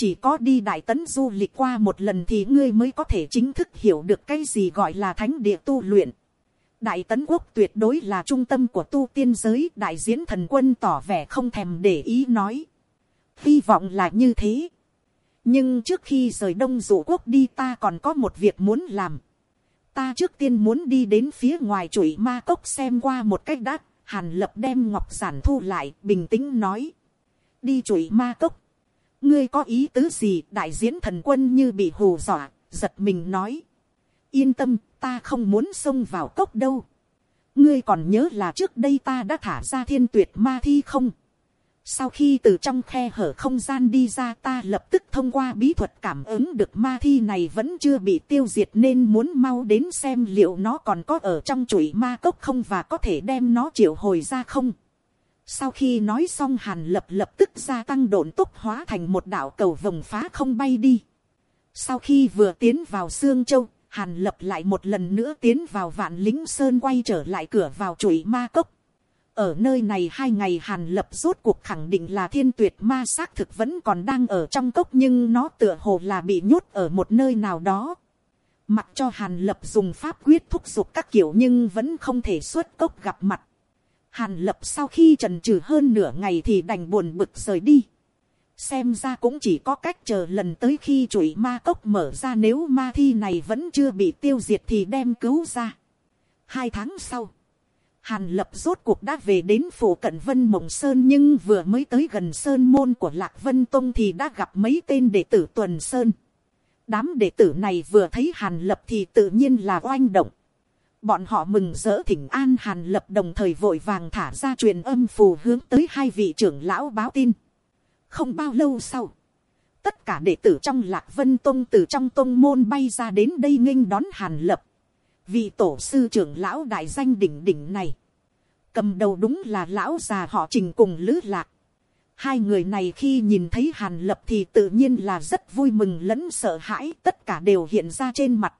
chỉ có đi đại tấn du lịch qua một lần thì ngươi mới có thể chính thức hiểu được cái gì gọi là thánh địa tu luyện đại tấn quốc tuyệt đối là trung tâm của tu tiên giới, đại diễn thần quân tỏ vẻ không thèm để ý nói. hy vọng là như thế. nhưng trước khi rời đông dụ quốc đi ta còn có một việc muốn làm. ta trước tiên muốn đi đến phía ngoài chuỗi ma cốc xem qua một cách đắt. hàn lập đem ngọc giản thu lại, bình tĩnh nói. đi chuỗi ma cốc. ngươi có ý tứ gì đại diễn thần quân như bị hù dọa, giật mình nói yên tâm ta không muốn xông vào cốc đâu. ngươi còn nhớ là trước đây ta đã thả ra thiên tuyệt ma thi không sau khi từ trong khe hở không gian đi ra ta lập tức thông qua bí thuật cảm ứng được ma thi này vẫn chưa bị tiêu diệt nên muốn mau đến xem liệu nó còn có ở trong chuỗi ma cốc không và có thể đem nó triệu hồi ra không. Sau khi nói xong hàn lập lập tức gia tăng độn tốc hóa thành một đạo cầu vồng phá không bay đi. Sau khi vừa tiến vào xương châu, hàn lập lại một lần nữa tiến vào vạn lính sơn quay trở lại cửa vào chuỗi ma cốc ở nơi này hai ngày hàn lập rốt cuộc khẳng định là thiên tuyệt ma xác thực vẫn còn đang ở trong cốc nhưng nó tựa hồ là bị nhốt ở một nơi nào đó. Mặc cho hàn lập dùng pháp quyết thúc giục các kiểu nhưng vẫn không thể xuất cốc gặp mặt. Hàn lập sau khi trần trừ hơn nửa ngày thì đành buồn bực rời đi. Xem ra cũng chỉ có cách chờ lần tới khi chuỗi ma cốc mở ra nếu ma thi này vẫn chưa bị tiêu diệt thì đem cứu ra. Hai tháng sau, Hàn lập rốt cuộc đã về đến phủ cận Vân Mộng Sơn nhưng vừa mới tới gần Sơn môn của Lạc Vân Tông thì đã gặp mấy tên đệ tử Tuần Sơn. Đám đệ tử này vừa thấy Hàn lập thì tự nhiên là oanh động. Bọn họ mừng rỡ thỉnh an Hàn lập đồng thời vội vàng thả ra truyền âm phù hướng tới hai vị trưởng lão báo tin. Không bao lâu sau. Tất cả đệ tử trong Lạc Vân Tông từ trong tông môn bay ra đến đây nghênh đón Hàn lập vì tổ sư trưởng lão đại danh đỉnh đỉnh này, cầm đầu đúng là lão già họ trình cùng lữ lạc. Hai người này khi nhìn thấy hàn lập thì tự nhiên là rất vui mừng lẫn sợ hãi tất cả đều hiện ra trên mặt.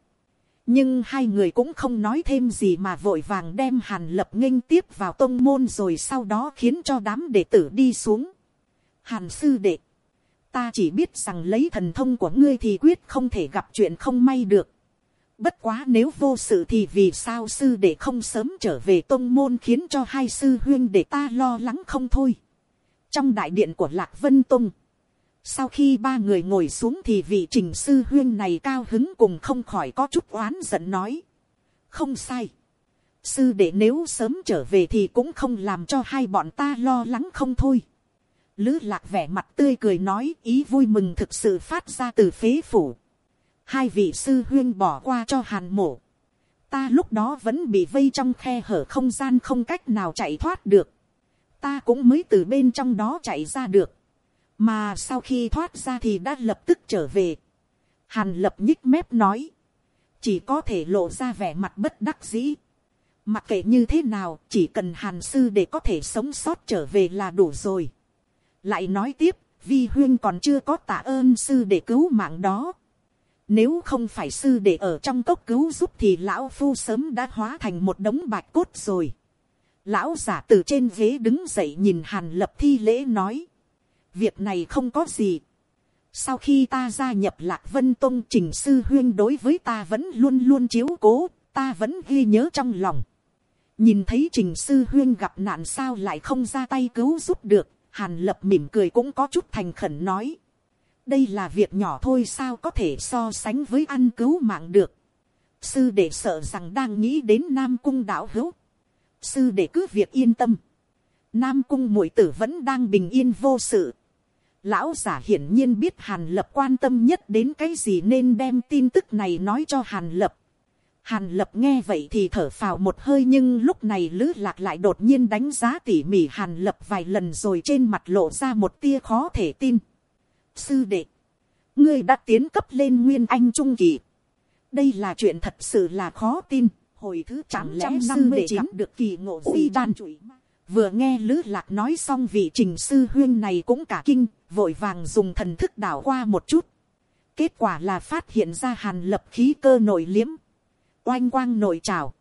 nhưng hai người cũng không nói thêm gì mà vội vàng đem hàn lập nghênh tiếp vào tông môn rồi sau đó khiến cho đám đệ tử đi xuống hàn sư đệ, ta chỉ biết rằng lấy thần thông của ngươi thì quyết không thể gặp chuyện không may được Bất quá nếu vô sự thì vì sao sư đệ không sớm trở về tôn môn khiến cho hai sư huyên để ta lo lắng không thôi. Trong đại điện của Lạc Vân Tông. Sau khi ba người ngồi xuống thì vị trình sư huyên này cao hứng cùng không khỏi có chút oán giận nói. Không sai. Sư đệ nếu sớm trở về thì cũng không làm cho hai bọn ta lo lắng không thôi lữ lạc vẻ mặt tươi cười nói ý vui mừng thực sự phát ra từ phế phủ hai vị sư huyên bỏ qua cho hàn mổ. Ta lúc đó vẫn bị vây trong khe hở không gian không cách nào chạy thoát được. Ta cũng mới từ bên trong đó chạy ra được. Mà sau khi thoát ra thì đã lập tức trở về. Hàn lập nhích mép nói. Chỉ có thể lộ ra vẻ mặt bất đắc dĩ. Mặc kệ như thế nào, chỉ cần hàn sư để có thể sống sót trở về là đủ rồi. Lại nói tiếp, vi huyên còn chưa có tạ ơn sư để cứu mạng đó. Nếu không phải sư để ở trong cốc cứu giúp thì lão phu sớm đã hóa thành một đống bạch cốt rồi. Lão giả từ trên ghế đứng dậy nhìn hàn lập thi lễ nói. Việc này không có gì. Sau khi ta gia nhập lạc vân tông trình sư huyên đối với ta vẫn luôn luôn chiếu cố, ta vẫn ghi nhớ trong lòng. Nhìn thấy trình sư huyên gặp nạn sao lại không ra tay cứu giúp được, hàn lập mỉm cười cũng có chút thành khẩn nói đây là việc nhỏ thôi sao có thể so sánh với ăn cứu mạng được. sư đệ sợ rằng đang nghĩ đến nam cung đạo hữu. sư đệ cứ việc yên tâm. nam cung muội tử vẫn đang bình yên vô sự. lão giả hiển nhiên biết hàn lập quan tâm nhất đến cái gì nên đem tin tức này nói cho hàn lập. Hàn lập nghe vậy thì thở phào một hơi nhưng lúc này lữ lạc lại đột nhiên đánh giá tỉ mỉ hàn lập vài lần rồi trên mặt lộ ra một tia khó thể tin sư đệ, ngươi đã tiến cấp lên nguyên anh trung kỳ. đây là chuyện thật sự là khó tin. hồi thứ chẳng lẽ sư đệ gặp được kỳ ngộ di đan. vừa nghe lữ lạc nói xong vị trình sư huyên này cũng cả kinh, vội vàng dùng thần thức đảo qua một chút. kết quả là phát hiện ra hàn lập khí cơ nội liếm, oanh quang nội trào.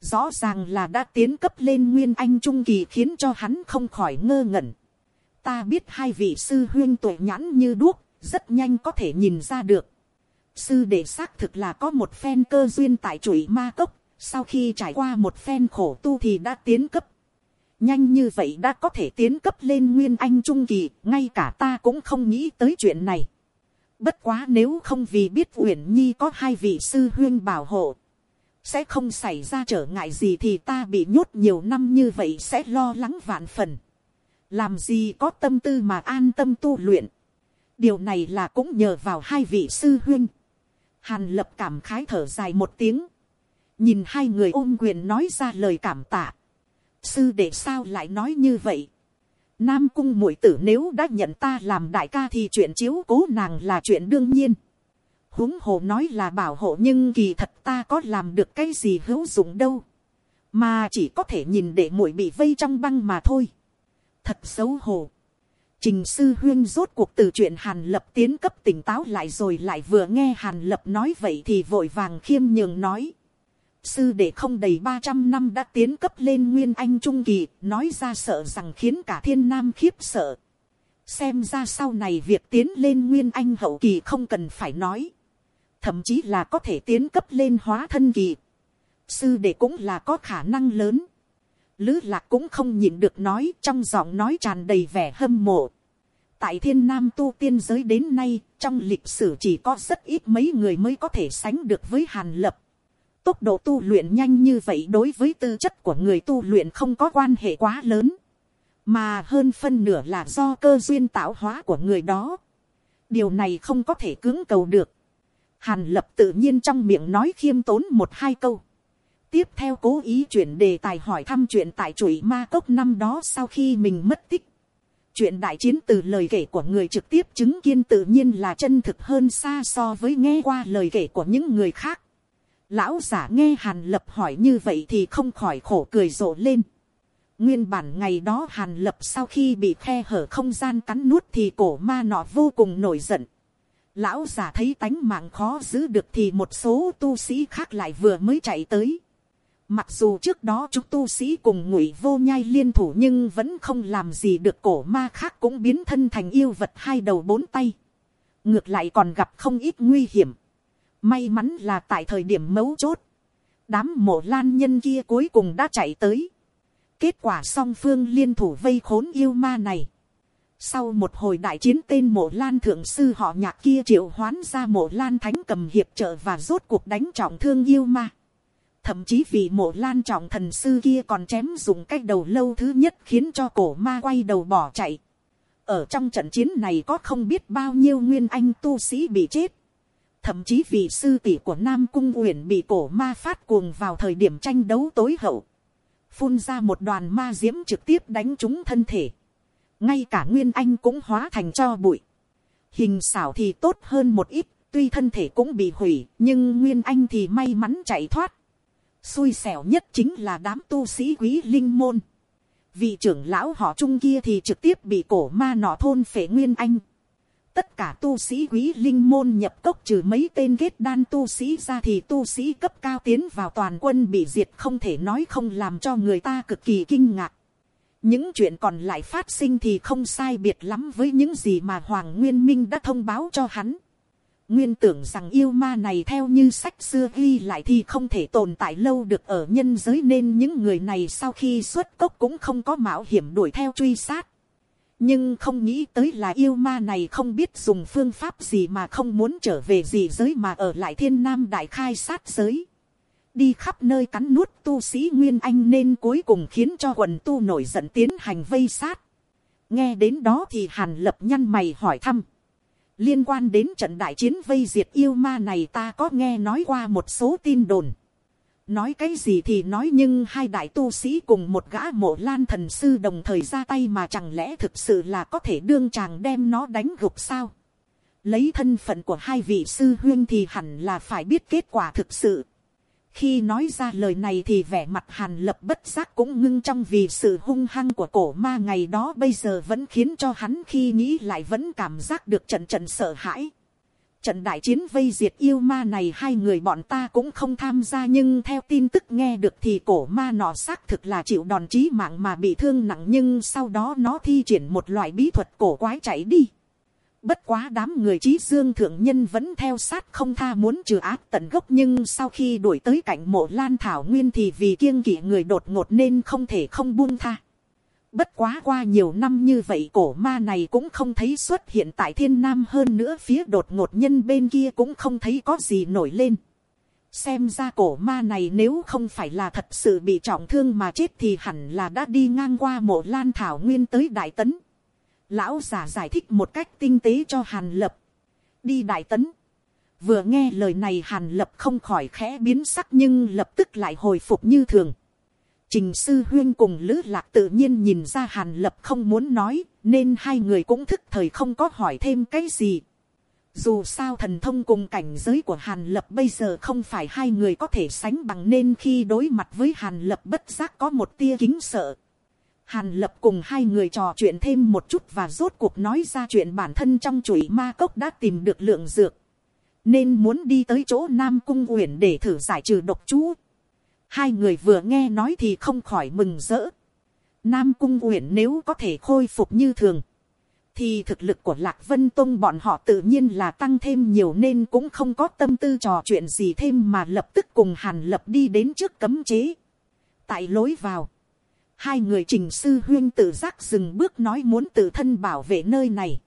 rõ ràng là đã tiến cấp lên nguyên anh trung kỳ khiến cho hắn không khỏi ngơ ngẩn ta biết hai vị sư huyên tuổi nhãn như đuốc, rất nhanh có thể nhìn ra được. Sư đệ xác thực là có một phen cơ duyên tại chuỗi ma cốc, sau khi trải qua một phen khổ tu thì đã tiến cấp. Nhanh như vậy đã có thể tiến cấp lên nguyên anh trung kỳ, ngay cả ta cũng không nghĩ tới chuyện này. Bất quá nếu không vì biết Uyển Nhi có hai vị sư huyên bảo hộ. Sẽ không xảy ra trở ngại gì thì ta bị nhốt nhiều năm như vậy sẽ lo lắng vạn phần. Làm gì có tâm tư mà an tâm tu luyện. Điều này là cũng nhờ vào hai vị sư huynh. Hàn lập cảm khái thở dài một tiếng. Nhìn hai người ôm quyền nói ra lời cảm tạ. Sư để sao lại nói như vậy? Nam cung muội tử nếu đã nhận ta làm đại ca thì chuyện chiếu cố nàng là chuyện đương nhiên huống hồ nói là bảo hộ nhưng kỳ thật ta có làm được cái gì hữu dụng đâu. Mà chỉ có thể nhìn để muội bị vây trong băng mà thôi. Thật xấu hổ. Trình sư huyên rốt cuộc từ chuyện Hàn Lập tiến cấp tỉnh táo lại rồi lại vừa nghe Hàn Lập nói vậy thì vội vàng khiêm nhường nói sư đệ không đầy ba trăm năm đã tiến cấp lên nguyên anh trung kỳ, nói ra sợ rằng khiến cả thiên nam khiếp sợ. xem ra sau này việc tiến lên nguyên anh hậu kỳ không cần phải nói thậm chí là có thể tiến cấp lên hóa thân kỳ. sư đệ cũng là có khả năng lớn. lữ lạc cũng không nhịn được nói trong giọng nói tràn đầy vẻ hâm mộ. tại thiên nam tu tiên giới đến nay, trong lịch sử chỉ có rất ít mấy người mới có thể sánh được với hàn lập Tốc độ tu luyện nhanh như vậy đối với tư chất của người tu luyện không có quan hệ quá lớn. Mà hơn phân nửa là do cơ duyên tạo hóa của người đó. Điều này không có thể cưỡng cầu được. Hàn lập tự nhiên trong miệng nói khiêm tốn một hai câu. Tiếp theo cố ý chuyển đề tài hỏi thăm chuyện tại chuỗi ma cốc năm đó sau khi mình mất tích. Chuyện đại chiến từ lời kể của người trực tiếp chứng kiến tự nhiên là chân thực hơn xa so với nghe qua lời kể của những người khác. Lão giả nghe hàn lập hỏi như vậy thì không khỏi khổ cười rộ lên. Nguyên bản ngày đó hàn lập sau khi bị khe hở không gian cắn nuốt thì cổ ma nọ vô cùng nổi giận. Lão giả thấy tánh mạng khó giữ được thì một số tu sĩ khác lại vừa mới chạy tới. Mặc dù trước đó chúng tu sĩ cùng ngụy vô nhai liên thủ nhưng vẫn không làm gì được cổ ma khác cũng biến thân thành yêu vật hai đầu bốn tay. Ngược lại còn gặp không ít nguy hiểm. May mắn là tại thời điểm mấu chốt. Đám mộ lan nhân kia cuối cùng đã chạy tới. Kết quả song phương liên thủ vây khốn yêu ma này. Sau một hồi đại chiến tên mộ lan thượng sư họ nhạc kia triệu hoán ra mộ lan thánh cầm hiệp trợ và rốt cuộc đánh trọng thương yêu ma. Thậm chí vì mộ lan trọng thần sư kia còn chém dùng cách đầu lâu thứ nhất khiến cho cổ ma quay đầu bỏ chạy. Ở trong trận chiến này có không biết bao nhiêu nguyên anh tu sĩ bị chết thậm chí vì sư tỷ của nam cung uyển bị cổ ma phát cuồng vào thời điểm tranh đấu tối hậu, phun ra một đoàn ma diễm trực tiếp đánh trúng thân thể, ngay cả nguyên anh cũng hóa thành cho bụi, hình xảo thì tốt hơn một ít, tuy thân thể cũng bị hủy, nhưng nguyên anh thì may mắn chạy thoát, xui xẻo nhất chính là đám tu sĩ quý linh môn, vị trưởng lão họ trung kia thì trực tiếp bị cổ ma nọ thôn phệ nguyên anh, tất cả tu sĩ quý linh môn nhập cốc trừ mấy tên kết đan tu sĩ ra thì tu sĩ cấp cao tiến vào toàn quân bị diệt không thể nói không làm cho người ta cực kỳ kinh ngạc những chuyện còn lại phát sinh thì không sai biệt lắm với những gì mà hoàng nguyên minh đã thông báo cho hắn. nguyên tưởng rằng yêu ma này theo như sách xưa ghi lại thì không thể tồn tại lâu được ở nhân giới nên những người này sau khi xuất cốc cũng không có mạo hiểm đuổi theo truy sát nhưng không nghĩ tới là yêu ma này không biết dùng phương pháp gì mà không muốn trở về gì giới mà ở lại thiên nam đại khai sát giới đi khắp nơi cắn nuốt tu sĩ nguyên anh nên cuối cùng khiến cho quần tu nổi giận tiến hành vây sát. nghe đến đó thì hàn lập nhăn mày hỏi thăm. liên quan đến trận đại chiến vây diệt yêu ma này ta có nghe nói qua một số tin đồn nói cái gì thì nói nhưng hai đại tu sĩ cùng một gã mộ lan thần sư đồng thời ra tay mà chẳng lẽ thực sự là có thể đương chàng đem nó đánh gục sao. lấy thân phận của hai vị sư huyên thì hẳn là phải biết kết quả thực sự khi nói ra lời này thì vẻ mặt hàn lập bất giác cũng ngưng trong vì sự hung hăng của cổ ma ngày đó bây giờ vẫn khiến cho hắn khi nghĩ lại vẫn cảm giác được trận trận sợ hãi Trận đại chiến vây diệt yêu ma này hai người bọn ta cũng không tham gia nhưng theo tin tức nghe được thì cổ ma nọ xác thực là chịu đòn chí mạng mà bị thương nặng nhưng sau đó nó thi triển một loại bí thuật cổ quái chạy đi. Bất quá đám người trí dương thượng nhân vẫn theo sát không tha muốn trừ ác tận gốc nhưng sau khi đuổi tới cạnh mộ lan thảo nguyên thì vì kiêng kỵ người đột ngột nên không thể không buông tha. Bất quá qua nhiều năm như vậy cổ ma này cũng không thấy xuất hiện tại thiên nam hơn nữa phía đột ngột nhân bên kia cũng không thấy có gì nổi lên. Xem ra cổ ma này nếu không phải là thật sự bị trọng thương mà chết thì hẳn là đã đi ngang qua mộ lan thảo nguyên tới đại tấn. Lão giả giải thích một cách tinh tế cho hàn lập. Đi đại tấn. Vừa nghe lời này hàn lập không khỏi khẽ biến sắc nhưng lập tức lại hồi phục như thường Trình sư huyên cùng lữ lạc tự nhiên nhìn ra hàn lập không muốn nói, nên hai người cũng thức thời không có hỏi thêm cái gì. Dù sao thần thông cùng cảnh giới của hàn lập bây giờ không phải hai người có thể sánh bằng nên khi đối mặt với hàn lập bất giác có một tia kính sợ. Hàn lập cùng hai người trò chuyện thêm một chút và rốt cuộc nói ra chuyện bản thân trong chuỗi ma cốc đã tìm được lượng dược. Nên muốn đi tới chỗ Nam Cung Uyển để thử giải trừ độc chú Hai người vừa nghe nói thì không khỏi mừng rỡ. Nam Cung Uyển nếu có thể khôi phục như thường. Thì thực lực của Lạc Vân Tông bọn họ tự nhiên là tăng thêm nhiều nên cũng không có tâm tư trò chuyện gì thêm mà lập tức cùng Hàn Lập đi đến trước cấm chế. Tại lối vào. Hai người trình sư huyên tự giác dừng bước nói muốn tự thân bảo vệ nơi này.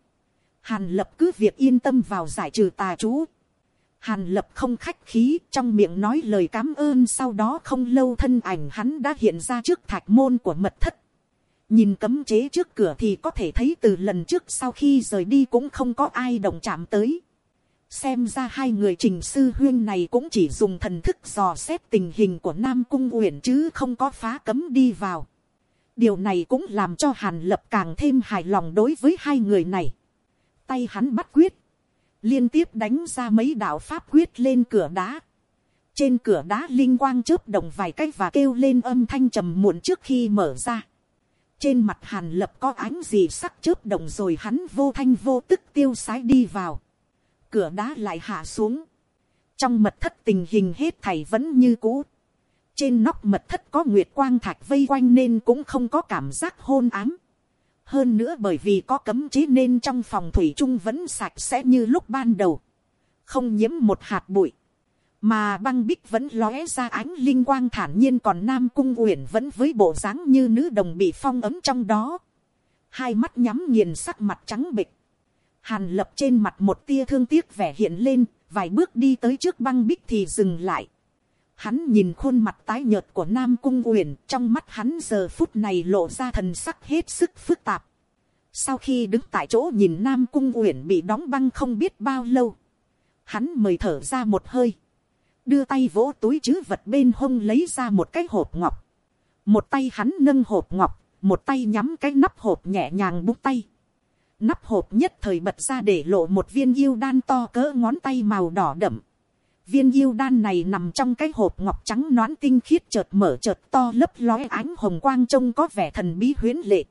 Hàn Lập cứ việc yên tâm vào giải trừ tà chú. Hàn lập không khách khí, trong miệng nói lời cảm ơn, sau đó không lâu thân ảnh hắn đã hiện ra trước thạch môn của mật thất. Nhìn cấm chế trước cửa thì có thể thấy từ lần trước sau khi rời đi cũng không có ai động chạm tới. Xem ra hai người trình sư huyên này cũng chỉ dùng thần thức dò xét tình hình của Nam Cung Uyển chứ không có phá cấm đi vào. Điều này cũng làm cho Hàn Lập càng thêm hài lòng đối với hai người này. Tay hắn bắt quyết liên tiếp đánh ra mấy đạo pháp quyết lên cửa đá. Trên cửa đá linh quang chớp động vài cách và kêu lên âm thanh trầm muộn trước khi mở ra. Trên mặt hàn lập có ánh gì sắc chớp động rồi hắn vô thanh vô tức tiêu sái đi vào. Cửa đá lại hạ xuống. Trong mật thất tình hình hết thảy vẫn như cũ. Trên nóc mật thất có nguyệt quang thạch vây quanh nên cũng không có cảm giác hôn ám. Hơn nữa bởi vì có cấm chế nên trong phòng thủy chung vẫn sạch sẽ như lúc ban đầu, không nhiễm một hạt bụi, mà băng bích vẫn lóe ra ánh linh quang thản nhiên còn nam cung uyển vẫn với bộ dáng như nữ đồng bị phong ấm trong đó, hai mắt nhắm nghiền sắc mặt trắng bịch, hàn lập trên mặt một tia thương tiếc vẻ hiện lên, vài bước đi tới trước băng bích thì dừng lại, Hắn nhìn khuôn mặt tái nhợt của Nam Cung Uyển, trong mắt hắn giờ phút này lộ ra thần sắc hết sức phức tạp. Sau khi đứng tại chỗ nhìn Nam Cung Uyển bị đóng băng không biết bao lâu, hắn mời thở ra một hơi, đưa tay vỗ túi chứ vật bên hông lấy ra một cái hộp ngọc. Một tay hắn nâng hộp ngọc, một tay nhắm cái nắp hộp nhẹ nhàng bút tay. Nắp hộp nhất thời bật ra để lộ một viên yêu đan to cỡ ngón tay màu đỏ đậm Viên yêu đan này nằm trong cái hộp ngọc trắng noãn tinh khiết chợt mở chợt to lấp lói ánh hồng quang trông có vẻ thần bí huyến lệ.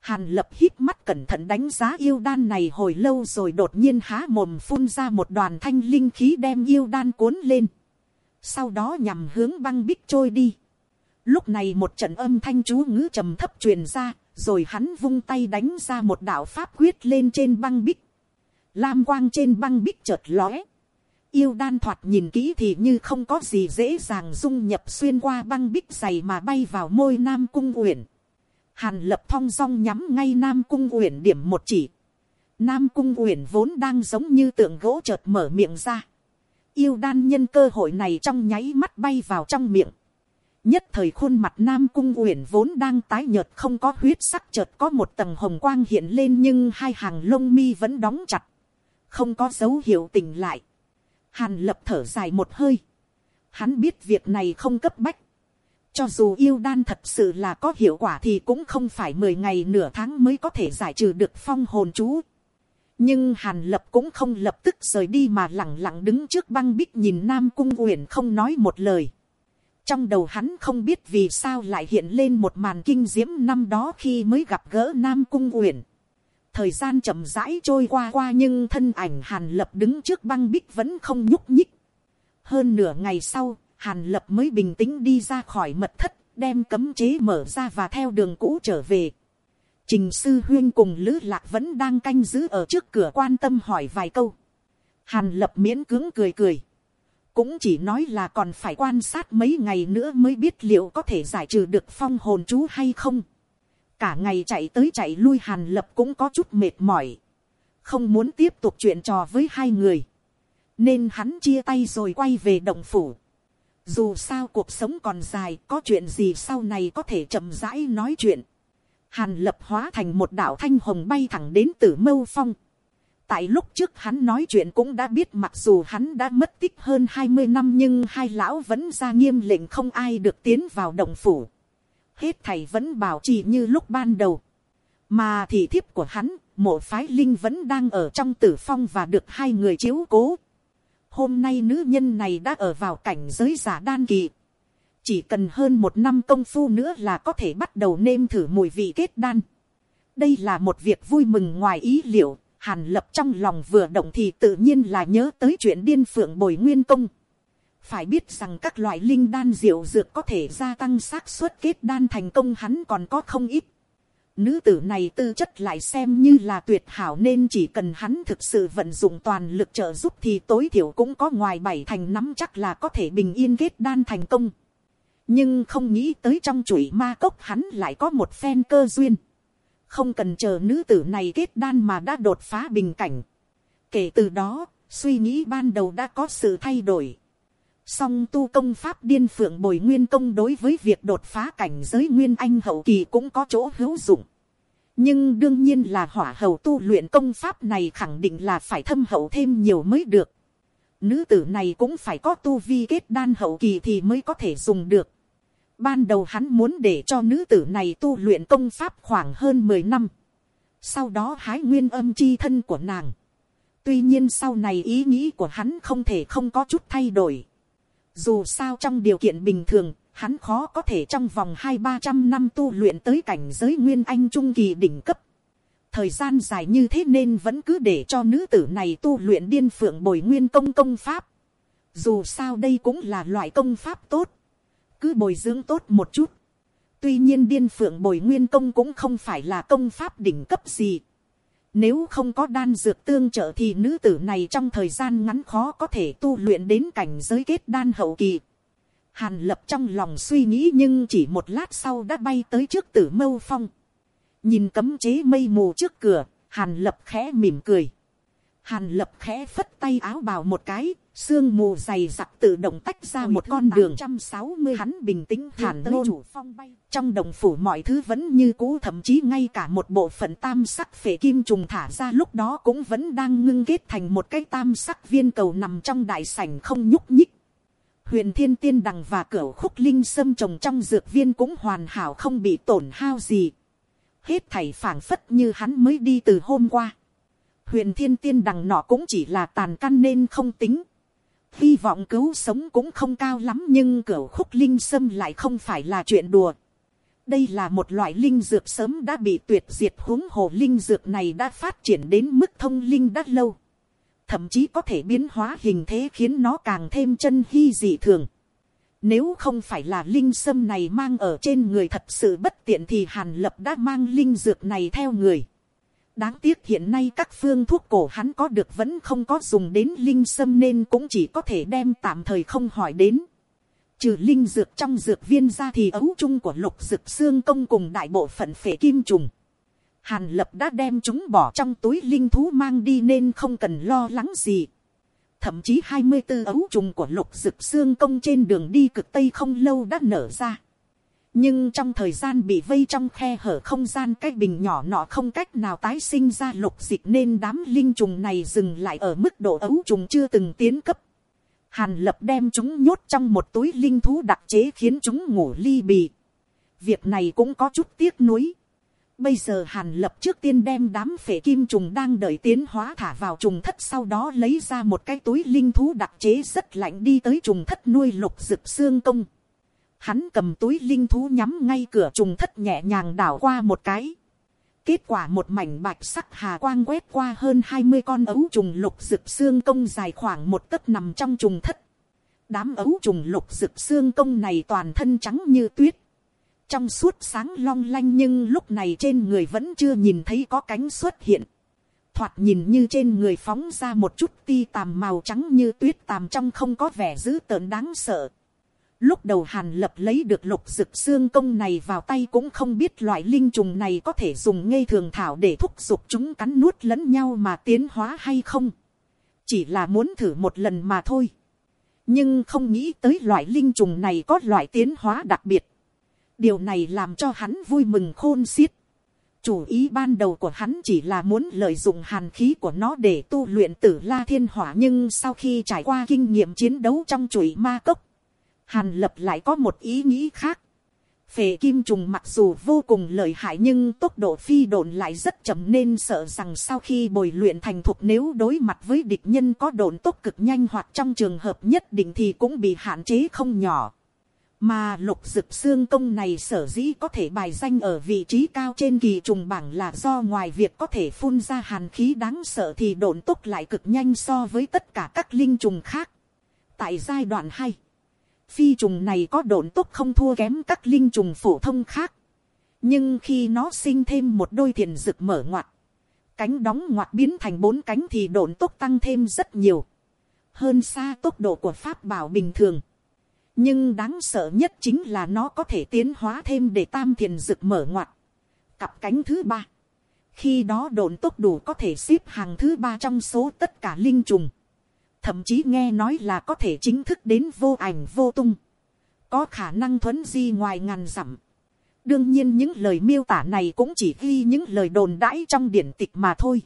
Hàn lập hít mắt cẩn thận đánh giá yêu đan này hồi lâu rồi đột nhiên há mồm phun ra một đoàn thanh linh khí đem yêu đan cuốn lên. Sau đó nhằm hướng băng bích trôi đi. Lúc này một trận âm thanh chú ngữ trầm thấp truyền ra, rồi hắn vung tay đánh ra một đạo pháp quyết lên trên băng bích. Lam quang trên băng bích chợt lóe Yêu đan thoạt nhìn kỹ thì như không có gì dễ dàng dung nhập xuyên qua băng bích dày mà bay vào môi Nam Cung Uyển. Hàn lập thong song nhắm ngay Nam Cung Uyển điểm một chỉ. Nam Cung Uyển vốn đang giống như tượng gỗ chợt mở miệng ra. Yêu đan nhân cơ hội này trong nháy mắt bay vào trong miệng. Nhất thời khuôn mặt Nam Cung Uyển vốn đang tái nhợt không có huyết sắc chợt có một tầng hồng quang hiện lên nhưng hai hàng lông mi vẫn đóng chặt. Không có dấu hiệu tỉnh lại Hàn lập thở dài một hơi. Hắn biết việc này không cấp bách. Cho dù yêu đan thật sự là có hiệu quả thì cũng không phải 10 ngày nửa tháng mới có thể giải trừ được phong hồn chú. Nhưng Hàn Lập cũng không lập tức rời đi mà lặng lặng đứng trước băng bích nhìn Nam Cung Uyển không nói một lời. Trong đầu hắn không biết vì sao lại hiện lên một màn kinh diễm năm đó khi mới gặp gỡ Nam Cung Uyển thời gian chậm rãi trôi qua qua nhưng thân ảnh hàn lập đứng trước băng bích vẫn không nhúc nhích. hơn nửa ngày sau, hàn lập mới bình tĩnh đi ra khỏi mật thất, đem cấm chế mở ra và theo đường cũ trở về. trình sư huyên cùng lữ lạc vẫn đang canh giữ ở trước cửa quan tâm hỏi vài câu. hàn lập miễn cưỡng cười cười. cũng chỉ nói là còn phải quan sát mấy ngày nữa mới biết liệu có thể giải trừ được phong hồn chú hay không cả ngày chạy tới chạy lui hàn lập cũng có chút mệt mỏi, không muốn tiếp tục chuyện trò với hai người, nên hắn chia tay rồi quay về động phủ. Dù sao cuộc sống còn dài, có chuyện gì sau này có thể chậm rãi nói chuyện. Hàn lập hóa thành một đạo thanh hồng bay thẳng đến tử mâu phong. Tại lúc trước hắn nói chuyện cũng đã biết mặc dù hắn đã mất tích hơn hai mươi năm nhưng hai lão vẫn ra nghiêm lệnh không ai được tiến vào động phủ. Hết thầy vẫn bảo trì như lúc ban đầu. Mà thị thiếp của hắn, mộ phái linh vẫn đang ở trong tử phong và được hai người chiếu cố. Hôm nay nữ nhân này đã ở vào cảnh giới giả đan kỳ chỉ cần hơn một năm công phu nữa là có thể bắt đầu nêm thử mùi vị kết đan. đây là một việc vui mừng ngoài ý liệu, hàn lập trong lòng vừa động thì tự nhiên là nhớ tới chuyện điên phượng bồi nguyên công phải biết rằng các loại linh đan diệu dược có thể gia tăng xác suất kết đan thành công hắn còn có không ít. Nữ tử này tư chất lại xem như là tuyệt hảo nên chỉ cần hắn thực sự vận dụng toàn lực trợ giúp thì tối thiểu cũng có ngoài bảy thành nắm chắc là có thể bình yên kết đan thành công nhưng không nghĩ tới trong chuỗi ma cốc hắn lại có một phen cơ duyên. không cần chờ nữ tử này kết đan mà đã đột phá bình cảnh. kể từ đó, suy nghĩ ban đầu đã có sự thay đổi song tu công pháp điên phượng bồi nguyên công đối với việc đột phá cảnh giới nguyên anh hậu kỳ cũng có chỗ hữu dụng. nhưng đương nhiên là hỏa hầu tu luyện công pháp này khẳng định là phải thâm hậu thêm nhiều mới được. Nữ tử này cũng phải có tu vi kết đan hậu kỳ thì mới có thể dùng được Ban đầu hắn muốn để cho nữ tử này tu luyện công pháp khoảng hơn mười năm. Sau đó hái nguyên âm chi thân của nàng. Tuy nhiên sau này ý nghĩ của hắn không thể không có chút thay đổi. Dù sao trong điều kiện bình thường, hắn khó có thể trong vòng hai ba trăm năm tu luyện tới cảnh giới nguyên anh trung kỳ đỉnh cấp. Thời gian dài như thế nên vẫn cứ để cho nữ tử này tu luyện điên phượng bồi nguyên công công pháp. Dù sao đây cũng là loại công pháp tốt cứ bồi dưỡng tốt một chút. tuy nhiên điên phượng bồi nguyên công cũng không phải là công pháp đỉnh cấp gì. Nếu không có đan dược tương trợ thì nữ tử này trong thời gian ngắn khó có thể tu luyện đến cảnh giới kết đan hậu kỳ. Hàn lập trong lòng suy nghĩ nhưng chỉ một lát sau đã bay tới trước tử mâu phong. Nhìn cấm chế mây mù trước cửa, hàn lập khẽ mỉm cười. Hàn lập khẽ phất tay áo bào một cái, Sương mù dày dặc tự động tách ra một con đường. Hắn bình tĩnh thản ngôn. Trong đồng phủ mọi thứ vẫn như cũ thậm chí ngay cả một bộ phận tam sắc phệ kim trùng thả ra lúc đó cũng vẫn đang ngưng kết thành một cái tam sắc viên cầu nằm trong đại sảnh không nhúc nhích. Huyền thiên tiên đằng và cửa khúc linh sâm trồng trong dược viên cũng hoàn hảo không bị tổn hao gì. Hết thảy phảng phất như hắn mới đi từ hôm qua. Huyền thiên tiên đằng nọ cũng chỉ là tàn căn nên không tính hy vọng cứu sống cũng không cao lắm nhưng cửa khúc linh sâm lại không phải là chuyện đùa. đây là một loại linh dược sớm đã bị tuyệt diệt huống hồ linh dược này đã phát triển đến mức thông linh đã lâu. thậm chí có thể biến hóa hình thế khiến nó càng thêm chân hy dị thường. Nếu không phải là linh sâm này mang ở trên người thật sự bất tiện thì hàn lập đã mang linh dược này theo người đáng tiếc hiện nay các phương thuốc cổ hắn có được vẫn không có dùng đến linh sâm nên cũng chỉ có thể đem tạm thời không hỏi đến. Trừ linh dược trong dược viên ra thì ấu chung của lục dược xương công cùng đại bộ phận phể kim trùng. Hàn lập đã đem chúng bỏ trong túi linh thú mang đi nên không cần lo lắng gì. Thậm chí hai mươi 24 ấu trùng của lục dực xương công trên đường đi cực tây không lâu đã nở ra nhưng trong thời gian bị vây trong khe hở không gian cái bình nhỏ nọ không cách nào tái sinh ra lục dịch nên đám linh trùng này dừng lại ở mức độ ấu trùng chưa từng tiến cấp. Hàn lập đem chúng nhốt trong một túi linh thú đặc chế khiến chúng ngủ ly bì. Việc này cũng có chút tiếc nuối. Bây giờ hàn lập trước tiên đem đám phể kim trùng đang đợi tiến hóa thả vào trùng thất sau đó lấy ra một cái túi linh thú đặc chế rất lạnh đi tới trùng thất nuôi lục dực xương công hắn cầm túi linh thú nhắm ngay cửa trùng thất nhẹ nhàng đảo qua một cái. Kết quả một mảnh bạch sắc hà quang quét qua hơn hai mươi con ấu trùng lục rực xương công dài khoảng một tấc nằm trong trùng thất. Đám ấu trùng lục rực xương công này toàn thân trắng như tuyết. Trong suốt sáng long lanh nhưng lúc này trên người vẫn chưa nhìn thấy có cánh xuất hiện. Thoạt nhìn như trên người phóng ra một chút ti tàm màu trắng như tuyết tàm trong không có vẻ dữ tợn đáng sợ Lúc đầu hàn lập lấy được lục dực xương công này vào tay cũng không biết loại linh trùng này có thể dùng ngây thường thảo để thúc giục chúng cắn nuốt lẫn nhau mà tiến hóa hay không. Chỉ là muốn thử một lần mà thôi. Nhưng không nghĩ tới loại linh trùng này có loại tiến hóa đặc biệt. Điều này làm cho hắn vui mừng khôn xiết. Chủ ý ban đầu của hắn chỉ là muốn lợi dụng hàn khí của nó để tu luyện tử la thiên hỏa nhưng sau khi trải qua kinh nghiệm chiến đấu trong chuỗi ma cốc, hàn lập lại có một ý nghĩ khác. Phệ kim trùng mặc dù vô cùng lợi hại nhưng tốc độ phi độn lại rất chậm nên sợ rằng sau khi bồi luyện thành thục nếu đối mặt với địch nhân có độn tốc cực nhanh hoặc trong trường hợp nhất định thì cũng bị hạn chế không nhỏ. Mà lục dực xương công này sở dĩ có thể bài danh ở vị trí cao trên kỳ trùng bảng là do ngoài việc có thể phun ra hàn khí đáng sợ thì độn tốc lại cực nhanh so với tất cả các linh trùng khác. Tại giai đoạn 2, phi trùng này có độn tốc không thua kém các linh trùng phổ thông khác. Nhưng khi nó sinh thêm một đôi thiền rực mở ngoặt, cánh đóng ngoặt biến thành bốn cánh thì độn tốc tăng thêm rất nhiều. Hơn xa tốc độ của pháp bảo bình thường nhưng đáng sợ nhất chính là nó có thể tiến hóa thêm để tam thiền rực mở ngoặt. Cặp cánh thứ ba. Khi đó độn tốc đủ có thể xếp hàng thứ ba trong số tất cả linh trùng. Thậm chí nghe nói là có thể chính thức đến vô ảnh vô tung. Có khả năng thuấn di ngoài ngàn dặm. Đương nhiên những lời miêu tả này cũng chỉ ghi những lời đồn đãi trong điển tịch mà thôi.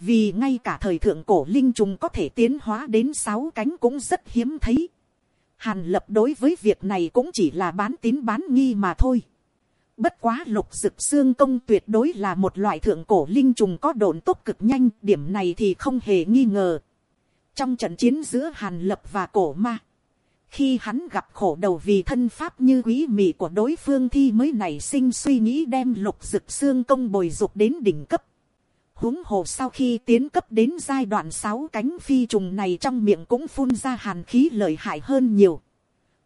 Vì ngay cả thời thượng cổ linh trùng có thể tiến hóa đến sáu cánh cũng rất hiếm thấy Hàn lập đối với việc này cũng chỉ là bán tín bán nghi mà thôi. Bất quá lục dực xương công tuyệt đối là một loại thượng cổ linh trùng có độn tốc cực nhanh, điểm này thì không hề nghi ngờ. Trong trận chiến giữa Hàn lập và cổ ma, khi hắn gặp khổ đầu vì thân pháp như quý mị của đối phương thì mới nảy sinh suy nghĩ đem lục dực xương công bồi dục đến đỉnh cấp huống hồ sau khi tiến cấp đến giai đoạn sáu cánh phi trùng này trong miệng cũng phun ra hàn khí lợi hại hơn nhiều.